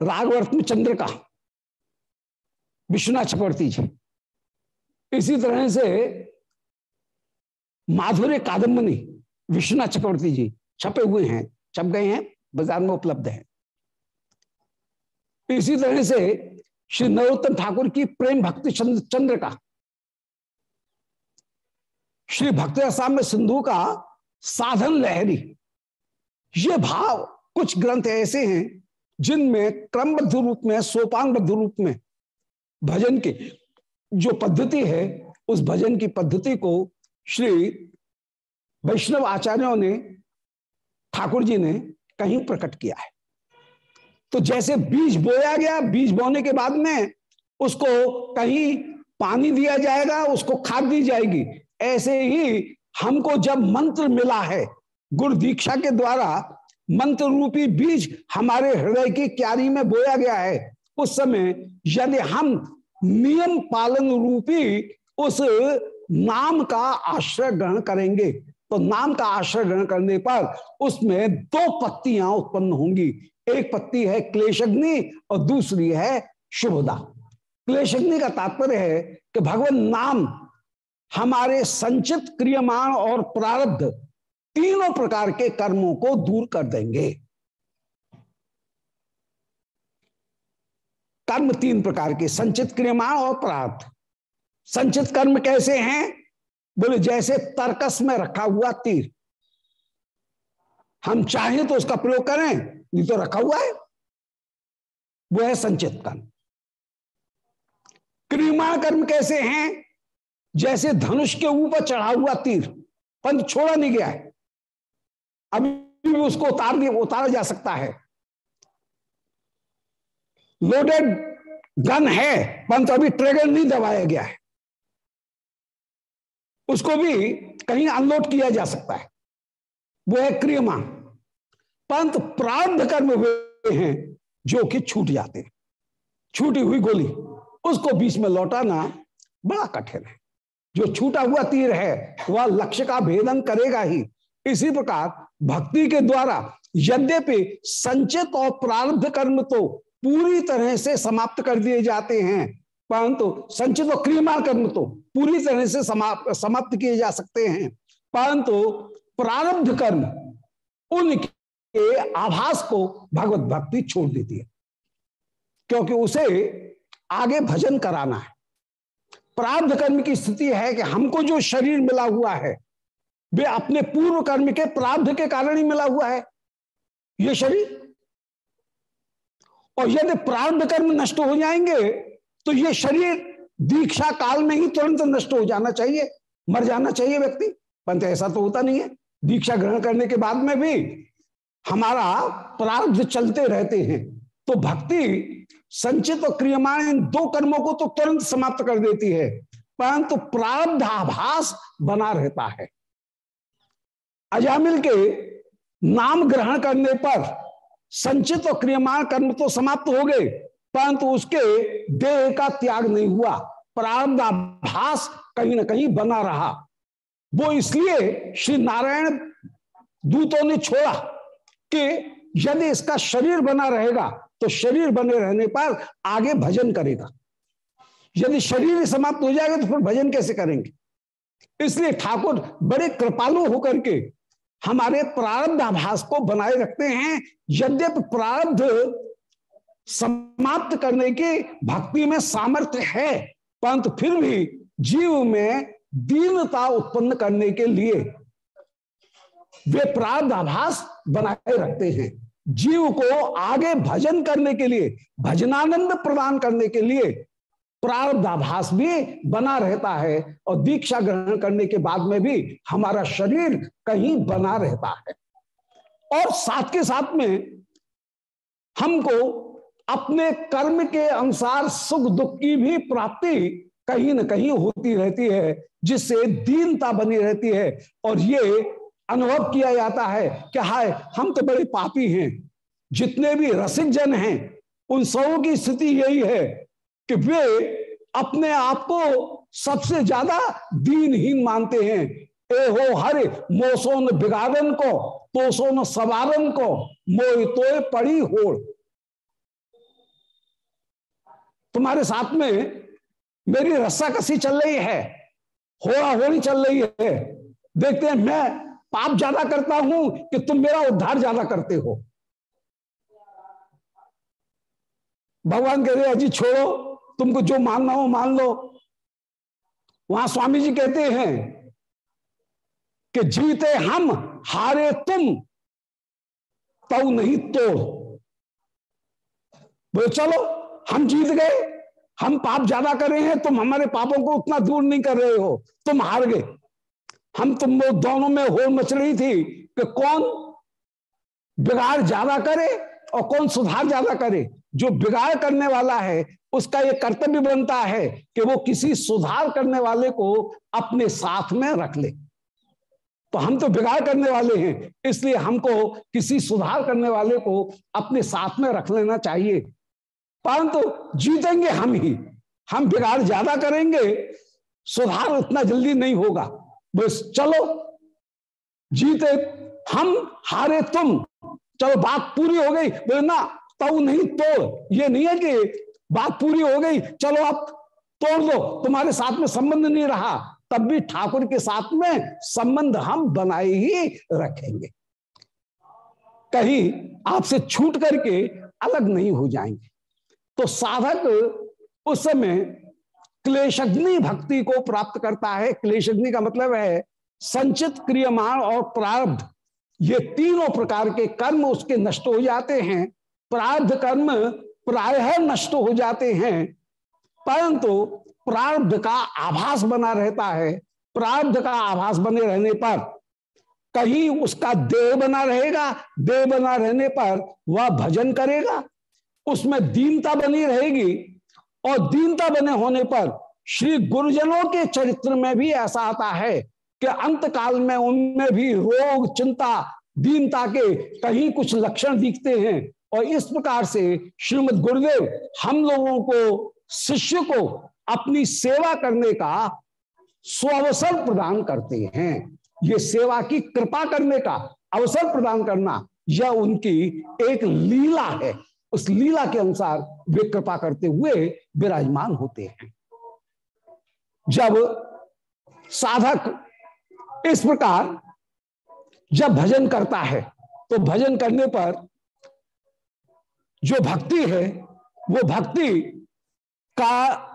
रागवर्तम चंद्र का, विश्वनाथ चक्रवर्ती जी। इसी तरह से माधुर्य कादम्बनी, विश्वनाथ चक्रवर्ती जी छपे हुए हैं, छप गए हैं, बाज़ार में उपलब्ध है। इसी तरह से श्री नरोत्तम ठाकुर की प्रेम भक्ति चंद्र का, श्री भक्ति आसाम में सिंधु का साधन लहरी, ये भाव कुछ ग्रंथ ऐसे हैं जिनमें क्रमबद्ध रूप में, सोपानबद्ध रूप में भजन की जो पद्धति है, उस भजन की पद्धति को श्री वैष्णव आचार्यों ने, ठाकुर जी ने कहीं प्रकट किया है। तो जैसे बीज बोया गया, बीज बोने के बाद में उसको कहीं पानी दिया जाएगा, उसको खाद दी जाएगी। ऐसे ही हमको जब मंत्र मिला है, गुरु दीक्षा के द्वारा मंत्र रूपी बीज हमारे हृदय की क्यारी में बोया गया है। उस समय यदि हम नियम पालन रूपी उस नाम का आश्रय ग्रहण करेंगे तो नाम का आश्रय ग्रहण करने पर उसमें दो पत्तियाँ उत्पन्न होंगी। एक पत्ती है क्लेशग्नि और दूसरी है शुभदा। क्लेशग्नि का तात्पर्य है कि भगवान नाम हमारे संचित क्रियमाण और प्रारब्ध तीनों प्रकार के कर्मों को दूर कर देंगे। कर्म तीन प्रकार के, संचित क्रियमाण और प्रारब्ध संचित कर्म कैसे हैं? बोले, जैसे तर्कस में रखा हुआ तीर। हम चाहें तो उसका प्रयोग करें नहीं तो रखा हुआ है। वो है संचित कर्म। क्रियमाण कर्म कैसे हैं? जैसे धनुष के ऊपर चढ़ा हुआ तीर पंथ छोड़ा नहीं गया है। अभी भी उसको उतार दिया उतारा जा सकता है। लोडेड गन है परंतु अभी ट्रेगर नहीं दबाया गया है। उसको भी कहीं अनलोड किया जा सकता है। वो है क्रियमान परंतु प्रारंभ कर्म हुए हैं जो कि छूट जाते हैं। छूटी हुई गोली, उसको बीच में लौटाना बड़ा कठिन है। जो छूटा हुआ तीर है, वह लक्ष्य का भेदन करेगा ही। इसी प्रकार भक्ति के द्वारा यद्यपि संचित और प्रारब्ध कर्म तो पूरी तरह से समाप्त कर दिए जाते हैं, परंतु संचित और क्रियमाण कर्म तो पूरी तरह से समाप्त समाप्त किए जा सकते हैं। परंतु प्रारब्ध कर्म, उनके आभास को भगवत भक्ति छोड़ देती है, क्योंकि उसे आगे भजन कराना है। प्रारब्ध कर्म की स्थिति है कि हमको जो शरीर मिला हुआ है वे अपने पूर्व कर्म के प्रारब्ध के कारण ही मिला हुआ है। ये शरीर। और यदि प्रारब्ध कर्म नष्ट हो जाएँगे तो ये शरीर दीक्षा काल में ही तुरंत नष्ट हो जाना चाहिए, मर जाना चाहिए व्यक्ति। परंतु ऐसा तो होता नहीं है। दीक्षा ग्रहण करने के बाद में भी हमारा प्रारब्ध चलते रहते हैं। तो भक्ति, संचित और क्रियमाण इन दो कर्मों को तो तुरंत समाप्त कर देती है। परंतु प्रारब्ध आभास बना रहता है। अजामिल के नाम ग्रहण करने पर संचित और क्रियमाण कर्म तो समाप्त हो गए, परंतु उसके देह का त्याग नहीं हुआ। प्रारब्ध आभास कहीं ना कहीं बना रहा। वो इसलिए श्री नारायण दूतों ने छोड़ा कि यदि इसका शरीर बना रहेगा तो शरीर बने रहने पर आगे भजन करेगा। यदि शरीर समाप्त हो जाएगा तो फिर भजन कैसे करेंगे? इसलिए ठाकुर बड़े कृपालु होकर के हमारे प्रारब्ध आभास को बनाए रखते हैं, यद्यप प्रारब्ध समाप्त करने की भक्ति में सामर्थ्य है, परंतु फिर भी जीव में दीनता उत्पन्न करने के लिए वे प्रारब्ध आभास बनाए रखते हैं। जीव को आगे भजन करने के लिए, भजनानंद प्रदान करने के लिए प्रारब्धाभास भी बना रहता है और दीक्षा ग्रहण करने के बाद में भी हमारा शरीर कहीं बना रहता है। और साथ के साथ में हमको अपने कर्म के अनुसार सुख दुख की भी प्राप्ति कहीं ना कहीं होती रहती है, जिससे दीनता बनी रहती है। और ये अनुभव किया जाता है कि हाय, हम तो बड़े पापी हैं, जितने भी रसिक जन हैं, उन सबों की स्थिति यही है कि वे अपने आप को सबसे ज़्यादा दीनहीन मानते हैं। ए हो हरे, मोसोन बिगाड़न को, तोसोन सवारन को मोय तोय पड़ी होड़। तुम्हारे साथ में मेरी रस्सा कसी चल रही है होड़ा होड़ी चल रही है। देखते हैं, मैं पाप ज़्यादा करता हूँ कि तुम मेरा उद्धार ज़्यादा करते हो। भगवान कह रहे अजी छोड़ो तुमको जो मानना हो मान लो। वहाँ स्वामी जी कहते हैं कि जीते हम, हारे तुम तो नहीं तोड़। बोले, चलो, हम जीत गए, हम पाप ज़्यादा कर रहे हैं, तुम हमारे पापों को उतना दूर नहीं कर रहे हो, तुम हार गए। हम तुम दोनों में हो मच रही थी कि कौन बिगाड़ ज़्यादा करे और कौन सुधार ज़्यादा करे। जो बिगाड़ करने वाला है उसका ये कर्तव्य बनता है कि वो किसी सुधार करने वाले को अपने साथ में रख ले। तो हम तो बिगाड़ करने वाले हैं, इसलिए हमको किसी सुधार करने वाले को अपने साथ में रख लेना चाहिए। परंतु तो जीतेंगे हम ही। हम बिगाड़ ज़्यादा करेंगे, सुधार उतना जल्दी नहीं होगा। बस चलो, जीते, हम हारे तुम। चलो, बात पूरी हो गई। बोले, ना तो नहीं, तोड़। ये नहीं है कि बात पूरी हो गई, चलो आप तोड़ दो। तुम्हारे साथ में संबंध नहीं रहा, तब भी ठाकुर के साथ में संबंध हम बनाए ही रखेंगे। कहीं आपसे छूट करके अलग नहीं हो जाएँगे। तो साधक उस समय क्लेशग्नि भक्ति को प्राप्त करता है। क्लेशग्नि का मतलब है संचित, क्रियमाण और प्रारब्ध। ये तीनों प्रकार के कर्म उसके नष्ट हो जाते हैं। प्रारब्ध कर्म प्रायः नष्ट हो जाते हैं। परंतु प्रारब्ध का आभास बना रहता है। प्रारब्ध का आभास बने रहने पर कहीं उसका देह बना रहेगा, देह बना रहने पर वह भजन करेगा। उसमें दीनता बनी रहेगी और दीनता बने होने पर श्री गुरुजनों के चरित्र में भी ऐसा आता है कि अंत काल में उनमें भी रोग, चिंता, दीनता के कहीं कुछ लक्षण दिखते हैं। और इस प्रकार से श्रीमद गुरुदेव हम लोगों को, शिष्य को अपनी सेवा करने का स्वावसर प्रदान करते हैं। ये सेवा की कृपा करने का अवसर प्रदान करना यह उनकी एक लीला है। उस लीला के अनुसार वे कृपा करते हुए विराजमान होते हैं। जब साधक इस प्रकार जब भजन करता है तो भजन करने पर जो भक्ति है, वो भक्ति का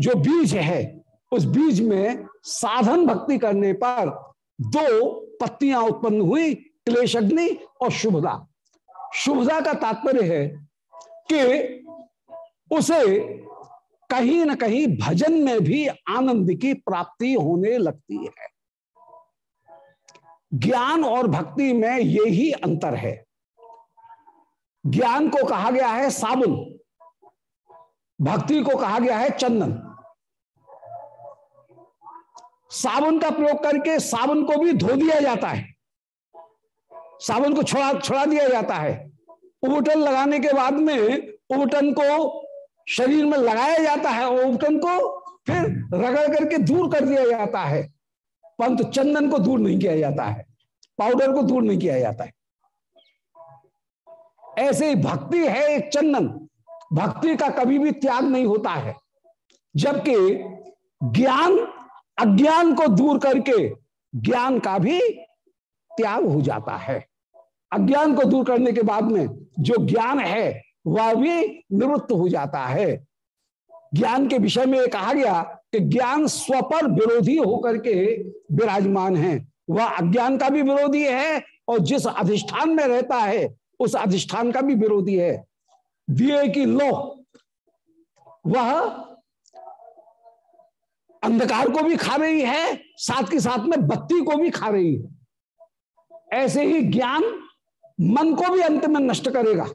जो बीज है, उस बीज में साधन भक्ति करने पर दो पत्तियाँ उत्पन्न हुई, क्लेश अग्नि और शुभदा। शुभदा का तात्पर्य है कि उसे कहीं ना कहीं भजन में भी आनंद की प्राप्ति होने लगती है। ज्ञान और भक्ति में यही अंतर है। ज्ञान को कहा गया है साबुन, भक्ति को कहा गया है चंदन। साबुन का प्रयोग करके साबुन को भी धो दिया जाता है। साबुन को छोड़ा छोड़ा दिया जाता है। उबटन लगाने के बाद में उबटन को शरीर में लगाया जाता है और उबटन को फिर रगड़ करके दूर कर दिया जाता है। परंतु चंदन को दूर नहीं किया जाता है, पाउडर को दूर नहीं किया जाता है। ऐसे ही भक्ति है एक चंदन। भक्ति का कभी भी त्याग नहीं होता है। जबकि ज्ञान, अज्ञान को दूर करके ज्ञान का भी त्याग हो जाता है। अज्ञान को दूर करने के बाद में जो ज्ञान है, वह भी निवृत्त हो जाता है। ज्ञान के विषय में कहा गया कि ज्ञान स्वपर विरोधी होकर के विराजमान है। वह अज्ञान का भी विरोधी है और जिस अधिष्ठान में रहता है उस अधिष्ठान का भी विरोधी है। दिए की लो वह अंधकार को भी खा रही है, साथ के साथ में बत्ती को भी खा रही है। ऐसे ही ज्ञान मन को भी अंत में नष्ट करेगा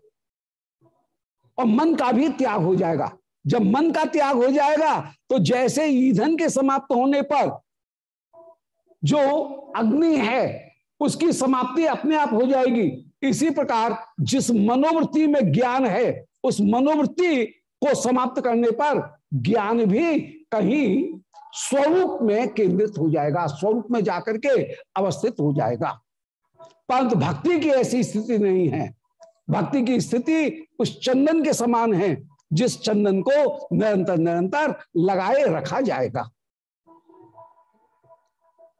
और मन का भी त्याग हो जाएगा। जब मन का त्याग हो जाएगा तो जैसे ईंधन के समाप्त होने पर जो अग्नि है, उसकी समाप्ति अपने आप हो जाएगी। इसी प्रकार जिस मनोवृत्ति में ज्ञान है, उस मनोवृत्ति को समाप्त करने पर ज्ञान भी कहीं स्वरूप में केंद्रित हो जाएगा, स्वरूप में जाकर के अवस्थित हो जाएगा। परंतु भक्ति की ऐसी स्थिति नहीं है। भक्ति की स्थिति उस चंदन के समान है, जिस चंदन को निरंतर निरंतर लगाए रखा जाएगा।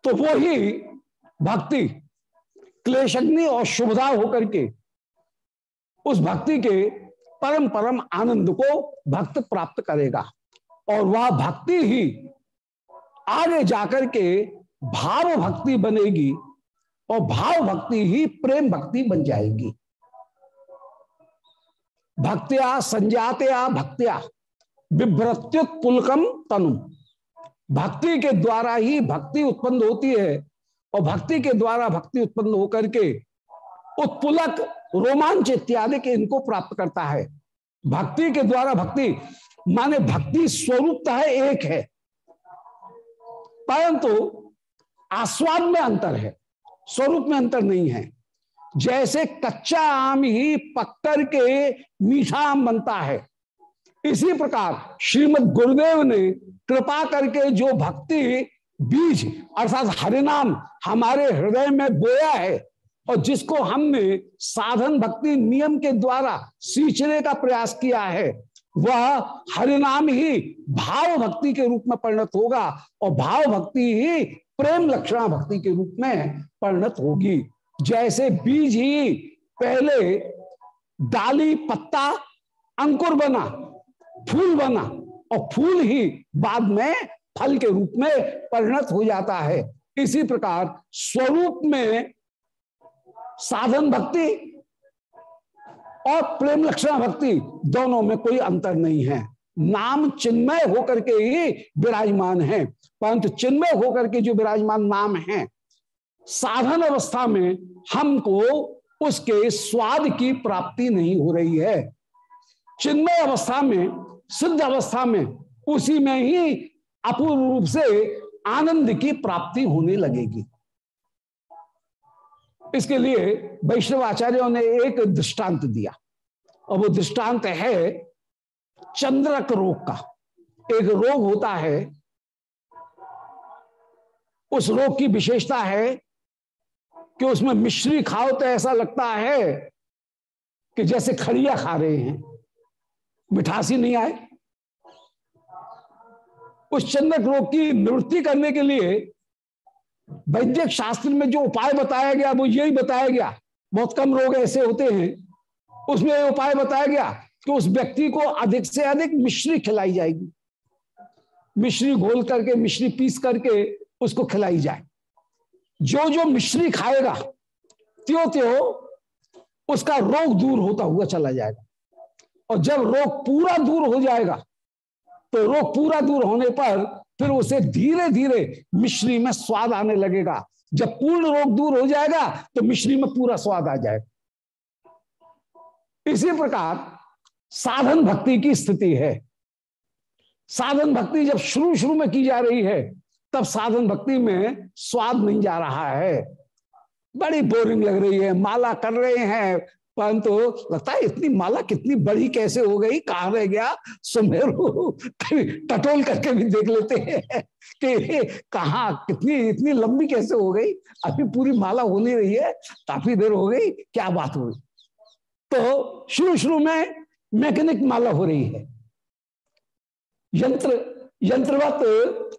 तो वो ही भक्ति क्लेशग्नि और शुभदा होकर के उस भक्ति के परम परम आनंद को भक्त प्राप्त करेगा। और वह भक्ति ही आगे जाकर के भाव भक्ति बनेगी और भाव भक्ति ही प्रेम भक्ति बन जाएगी। भक्तिया संजातया भक्तिया विभ्रत्युत पुलकम तनु भक्ति के द्वारा ही भक्ति उत्पन्न होती है और भक्ति के द्वारा भक्ति उत्पन्न होकर के उत्पुलक रोमांच इत्यादि के इनको प्राप्त करता है। भक्ति के द्वारा भक्ति, माने भक्ति स्वरूपता है, एक है। परंतु आस्वाद में अंतर है, स्वरूप में अंतर नहीं है। जैसे कच्चा आम ही पक्कर के मीठा आम बनता है। इसी प्रकार श्रीमद गुरुदेव ने कृपा करके जो भक्ति बीज, अर्थात हरिनाम हमारे हृदय में बोया है और जिसको हमने साधन भक्ति नियम के द्वारा सींचने का प्रयास किया है, वह हरिनाम ही भाव भक्ति के रूप में परिणत होगा और भाव भक्ति ही प्रेम लक्षणा भक्ति के रूप में परिणत होगी। जैसे बीज ही पहले डाली, पत्ता, अंकुर बना, फूल बना और फूल ही बाद में फल के रूप में परिणत हो जाता है। इसी प्रकार स्वरूप में साधन भक्ति और प्रेम लक्षण भक्ति दोनों में कोई अंतर नहीं है। नाम चिन्मय होकर के ही विराजमान है। परंतु चिन्मय होकर के जो विराजमान नाम है, साधन अवस्था में हमको उसके स्वाद की प्राप्ति नहीं हो रही है। चिन्मय अवस्था में, सिद्ध अवस्था में उसी में ही अपूर्व रूप से आनंद की प्राप्ति होने लगेगी। इसके लिए वैष्णव आचार्यों ने एक दृष्टांत दिया। और वो दृष्टांत है चंद्रक रोग का। एक रोग होता है, उस रोग की विशेषता है कि उसमें मिश्री खाओ तो ऐसा लगता है कि जैसे खड़िया खा रहे हैं। मिठासी नहीं आए। उस चंद्रक रोग की निवृत्ति करने के लिए वैद्यक शास्त्र में जो उपाय बताया गया, वो यही बताया गया, बहुत कम रोग ऐसे होते हैं। उसमें उपाय बताया गया कि उस व्यक्ति को अधिक से अधिक मिश्री खिलाई जाएगी। मिश्री घोल करके, मिश्री पीस करके उसको खिलाई जाए। जो जो मिश्री खाएगा त्यो त्यो उसका रोग दूर होता हुआ चला जाएगा। और जब रोग पूरा दूर हो जाएगा तो रोग पूरा दूर होने पर फिर उसे धीरे धीरे मिश्री में स्वाद आने लगेगा। जब पूर्ण रोग दूर हो जाएगा तो मिश्री में पूरा स्वाद आ जाएगा। इसी प्रकार साधन भक्ति की स्थिति है। साधन भक्ति जब शुरू शुरू में की जा रही है, तब साधन भक्ति में स्वाद नहीं जा रहा है। बड़ी बोरिंग लग रही है, माला कर रहे हैं परंतु तो लगता है, इतनी माला कितनी बड़ी कैसे हो गई, कहा रह गया? सुमेरु। टटोल करके भी देख लेते हैं कि कहा, कितनी, इतनी लंबी कैसे हो गई? अभी पूरी माला हो नहीं रही है, काफ़ी देर हो गई, क्या बात हो गई? तो शुरू शुरू में मैकेनिक माला हो रही है। यंत्र, यंत्रवत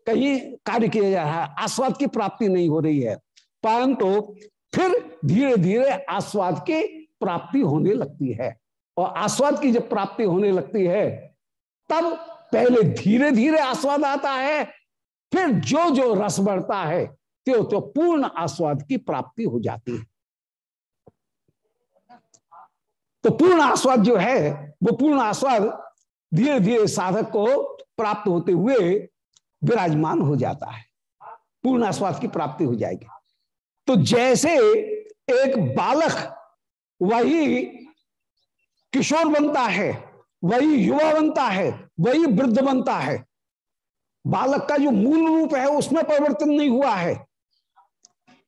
कहीं कार्य किया जा रहा है, आस्वाद की प्राप्ति नहीं हो रही है। परंतु फिर धीरे धीरे आस्वाद की प्राप्ति होने लगती है। और आस्वाद की जब प्राप्ति होने लगती है, तब पहले धीरे धीरे आस्वाद आता है, फिर जो जो रस बढ़ता है त्यो त्यो पूर्ण आस्वाद की प्राप्ति हो जाती है। तो पूर्ण आस्वाद जो है, वो पूर्ण आस्वाद धीरे धीरे साधक को प्राप्त होते हुए विराजमान हो जाता है। पूर्ण आस्वाद की प्राप्ति हो जाएगी। तो जैसे एक बालक वही किशोर बनता है, वही युवा बनता है, वही वृद्ध बनता है। बालक का जो मूल रूप है, उसमें परिवर्तन नहीं हुआ है।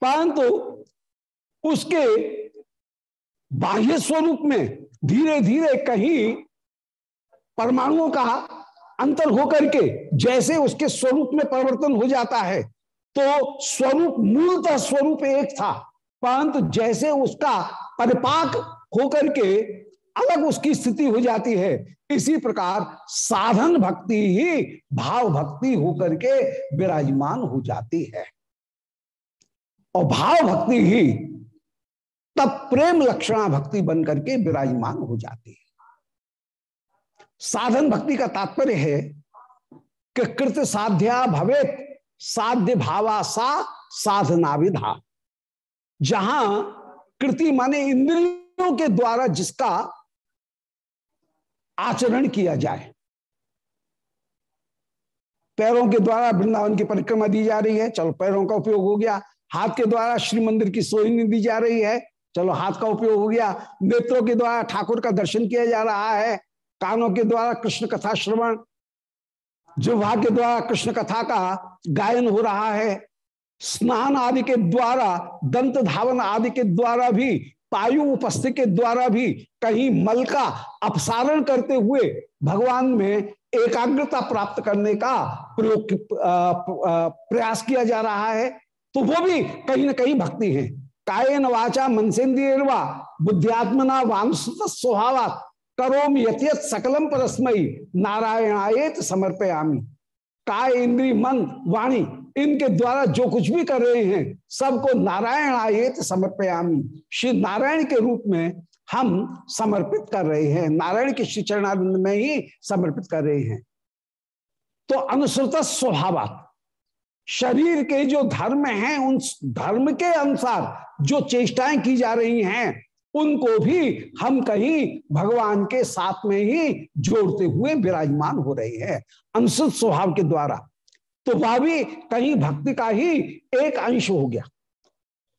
परंतु उसके बाह्य स्वरूप में धीरे धीरे कहीं परमाणुओं का अंतर होकर के जैसे उसके स्वरूप में परिवर्तन हो जाता है तो स्वरूप मूलतः स्वरूप एक था। परंतु जैसे उसका परिपाक होकर के अलग उसकी स्थिति हो जाती है। इसी प्रकार साधन भक्ति ही भाव भक्ति होकर के विराजमान हो जाती है। और भाव भक्ति ही तब प्रेम लक्षणा भक्ति बन करके विराजमान हो जाती है। साधन भक्ति का तात्पर्य है कि कृत साध्या भवेत, साध्य भावा सा साधना विधा जहाँ कृति माने इंद्रियों के द्वारा जिसका आचरण किया जाए। पैरों के द्वारा वृंदावन की परिक्रमा दी जा रही है। चलो पैरों का उपयोग हो गया। हाथ के द्वारा श्री मंदिर की सोहिनी दी जा रही है। चलो हाथ का उपयोग हो गया। नेत्रों के द्वारा ठाकुर का दर्शन किया जा रहा है। कानों के द्वारा कृष्ण कथा श्रवण। जिह्वा के द्वारा कृष्ण कथा का गायन हो रहा है। स्नान आदि के द्वारा, दंत धावन आदि के द्वारा भी, पायु उपस्थिति के द्वारा भी कहीं मल का अपसारण करते हुए भगवान में एकाग्रता प्राप्त करने का प्रयोग प्रयास किया जा रहा है। तो वो भी कहीं ना कहीं भक्ति है। कायन वाचा मनसेन्द्रियवा बुद्धियात्मना वांसुत स्वभाव करोम यथियत सकलम परस्मयी नारायणाएत समर्पयामी। काय इंद्री मन वाणी इनके द्वारा जो कुछ भी कर रहे हैं, सबको नारायण आयेत समर्पयामी। श्री नारायण के रूप में हम समर्पित कर रहे हैं। नारायण के श्री चरणानंद में ही समर्पित कर रहे हैं। तो अनुसृत स्वभाव शरीर के जो धर्म हैं, उन धर्म के अनुसार जो चेष्टाएँ की जा रही हैं, उनको भी हम कहीं भगवान के साथ में ही जोड़ते हुए विराजमान हो रहे हैं। अनुसूत स्वभाव के द्वारा तो वह भी कहीं भक्ति का ही एक अंश हो गया।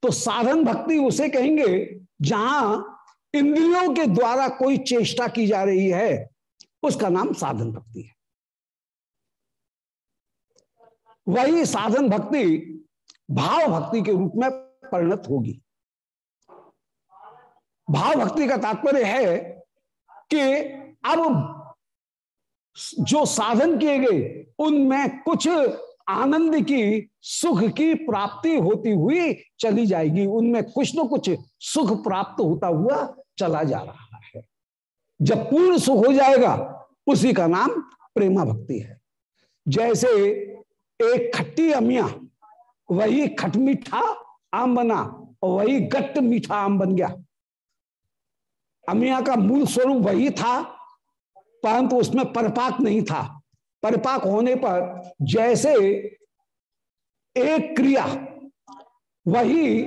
तो साधन भक्ति उसे कहेंगे, जहाँ इंद्रियों के द्वारा कोई चेष्टा की जा रही है, उसका नाम साधन भक्ति है। वही साधन भक्ति भाव भक्ति के रूप में परिणत होगी। भाव भक्ति का तात्पर्य है कि अब जो साधन किए गए उनमें कुछ आनंद की, सुख की प्राप्ति होती हुई चली जाएगी। उनमें कुछ न कुछ सुख प्राप्त होता हुआ चला जा रहा है। जब पूर्ण सुख हो जाएगा, उसी का नाम प्रेमा भक्ति है। जैसे एक खट्टी अमिया, वही खट मीठा आम बना, और वही गट्ट मीठा आम बन गया। अमिया का मूल स्वरूप वही था, परंतु उसमें परिपाक नहीं था। परिपाक होने पर जैसे एक क्रिया, वही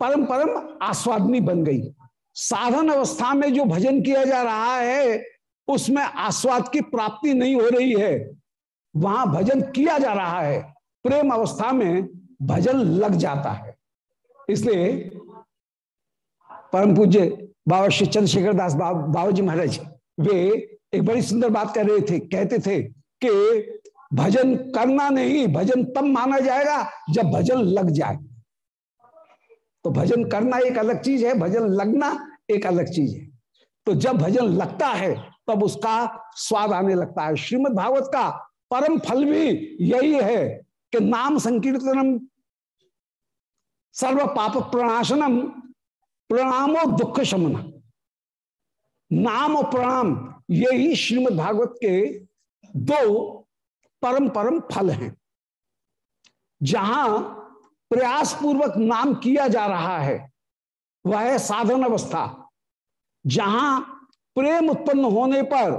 परम परम आस्वादनी बन गई। साधन अवस्था में जो भजन किया जा रहा है, उसमें आस्वाद की प्राप्ति नहीं हो रही है। वहाँ भजन किया जा रहा है। प्रेम अवस्था में भजन लग जाता है। इसलिए परम पूज्य बाबा श्री चंद्रशेखर दास बाबा जी महाराज, वे एक बड़ी सुंदर बात कर रहे थे, कहते थे कि भजन करना नहीं, भजन तब माना जाएगा जब भजन लग जाए। तो भजन करना एक अलग चीज़ है, भजन लगना एक अलग चीज़ है। तो जब भजन लगता है, तब उसका स्वाद आने लगता है। श्रीमद भागवत का परम फल भी यही है कि नाम संकीर्तनम, सर्व पाप प्रणाशनम, प्रणामो दुख शमन नाम और प्रणाम यही श्रीमद भागवत के दो परम परम फल हैं, जहाँ प्रयास पूर्वक नाम किया जा रहा है, वह है साधन अवस्था, जहाँ प्रेम उत्पन्न होने पर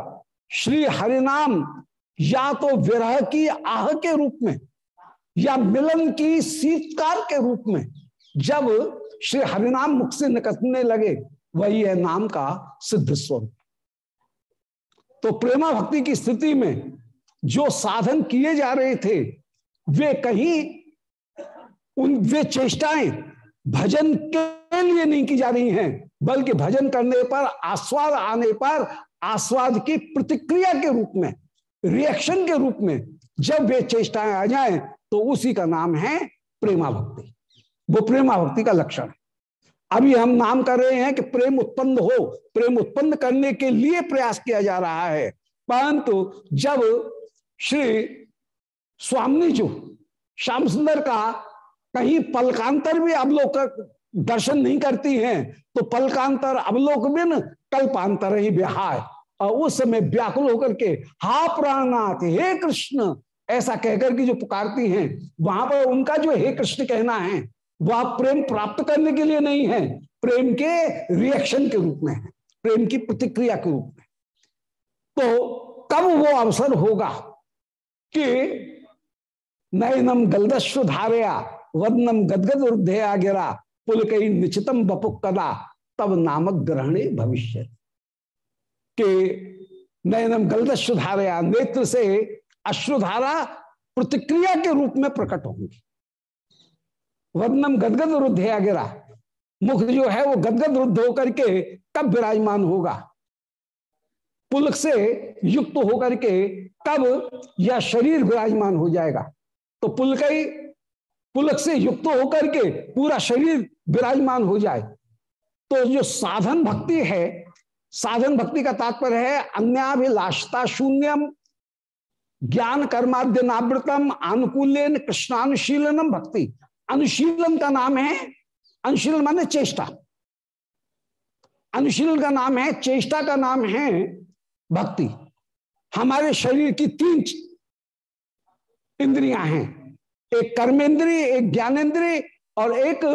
श्री हरिनाम या तो विरह की आह के रूप में या मिलन की शीतकार के रूप में जब श्री हरिनाम मुख से निकटने लगे, वही है नाम का सिद्ध स्वरूप। तो प्रेमा भक्ति की स्थिति में जो साधन किए जा रहे थे, वे कहीं उन, वे चेष्टाएँ भजन के लिए नहीं की जा रही हैं, बल्कि भजन करने पर, आस्वाद आने पर, आस्वाद की प्रतिक्रिया के रूप में रिएक्शन के रूप में जब वे चेष्टाएँ आ जाएँ तो उसी का नाम है प्रेमा भक्ति। वो प्रेमा भक्ति का लक्षण है। अभी हम नाम कर रहे हैं कि प्रेम उत्पन्न हो, प्रेम उत्पन्न करने के लिए प्रयास किया जा रहा है। परंतु जब श्री स्वामी जो श्याम सुंदर का कहीं पलकांतर भी अवलोक दर्शन नहीं करती हैं तो पलकांतर अवलोक बिन कल्पांतर ही विहाय और उस समय व्याकुल होकर के, हा प्राणनाथ, हे कृष्ण, ऐसा कहकर के जो पुकारती हैं, वहाँ पर उनका जो हे कृष्ण कहना है वह प्रेम प्राप्त करने के लिए नहीं है। प्रेम के रिएक्शन के रूप में है। प्रेम की प्रतिक्रिया के रूप में। तो कब वो अवसर होगा कि नयनम गलदस्व धारया, वदनम गदगद उर्धया गिरा पुल कई निश्चितम बपुक कदा, तब नामक ग्रहणे भविष्य। के नयनम गलदस्व धारया, नेत्र से अश्रुधारा प्रतिक्रिया के रूप में प्रकट होंगी। वदनम गदगद रुद्ध गिरा मुख जो है वो गदगद रुद्ध होकर के कब विराजमान होगा? पुलक से युक्त होकर के कब यह शरीर विराजमान हो जाएगा? तो पुलकई पुलक से युक्त होकर के पूरा शरीर विराजमान हो जाए। तो जो साधन भक्ति है, साधन भक्ति का तात्पर्य है, अन्याभिलाषता शून्यम, ज्ञान कर्माद्य नावृतम अनुकूल्यन कृष्णानुशीलनम भक्ति। अनुशीलन का नाम है अनुशीलन माने चेष्टा। अनुशीलन का नाम है, चेष्टा का नाम है भक्ति। हमारे शरीर की तीन इंद्रियाँ हैं। एक कर्मेंद्रीय, एक ज्ञानेन्द्रिय और एक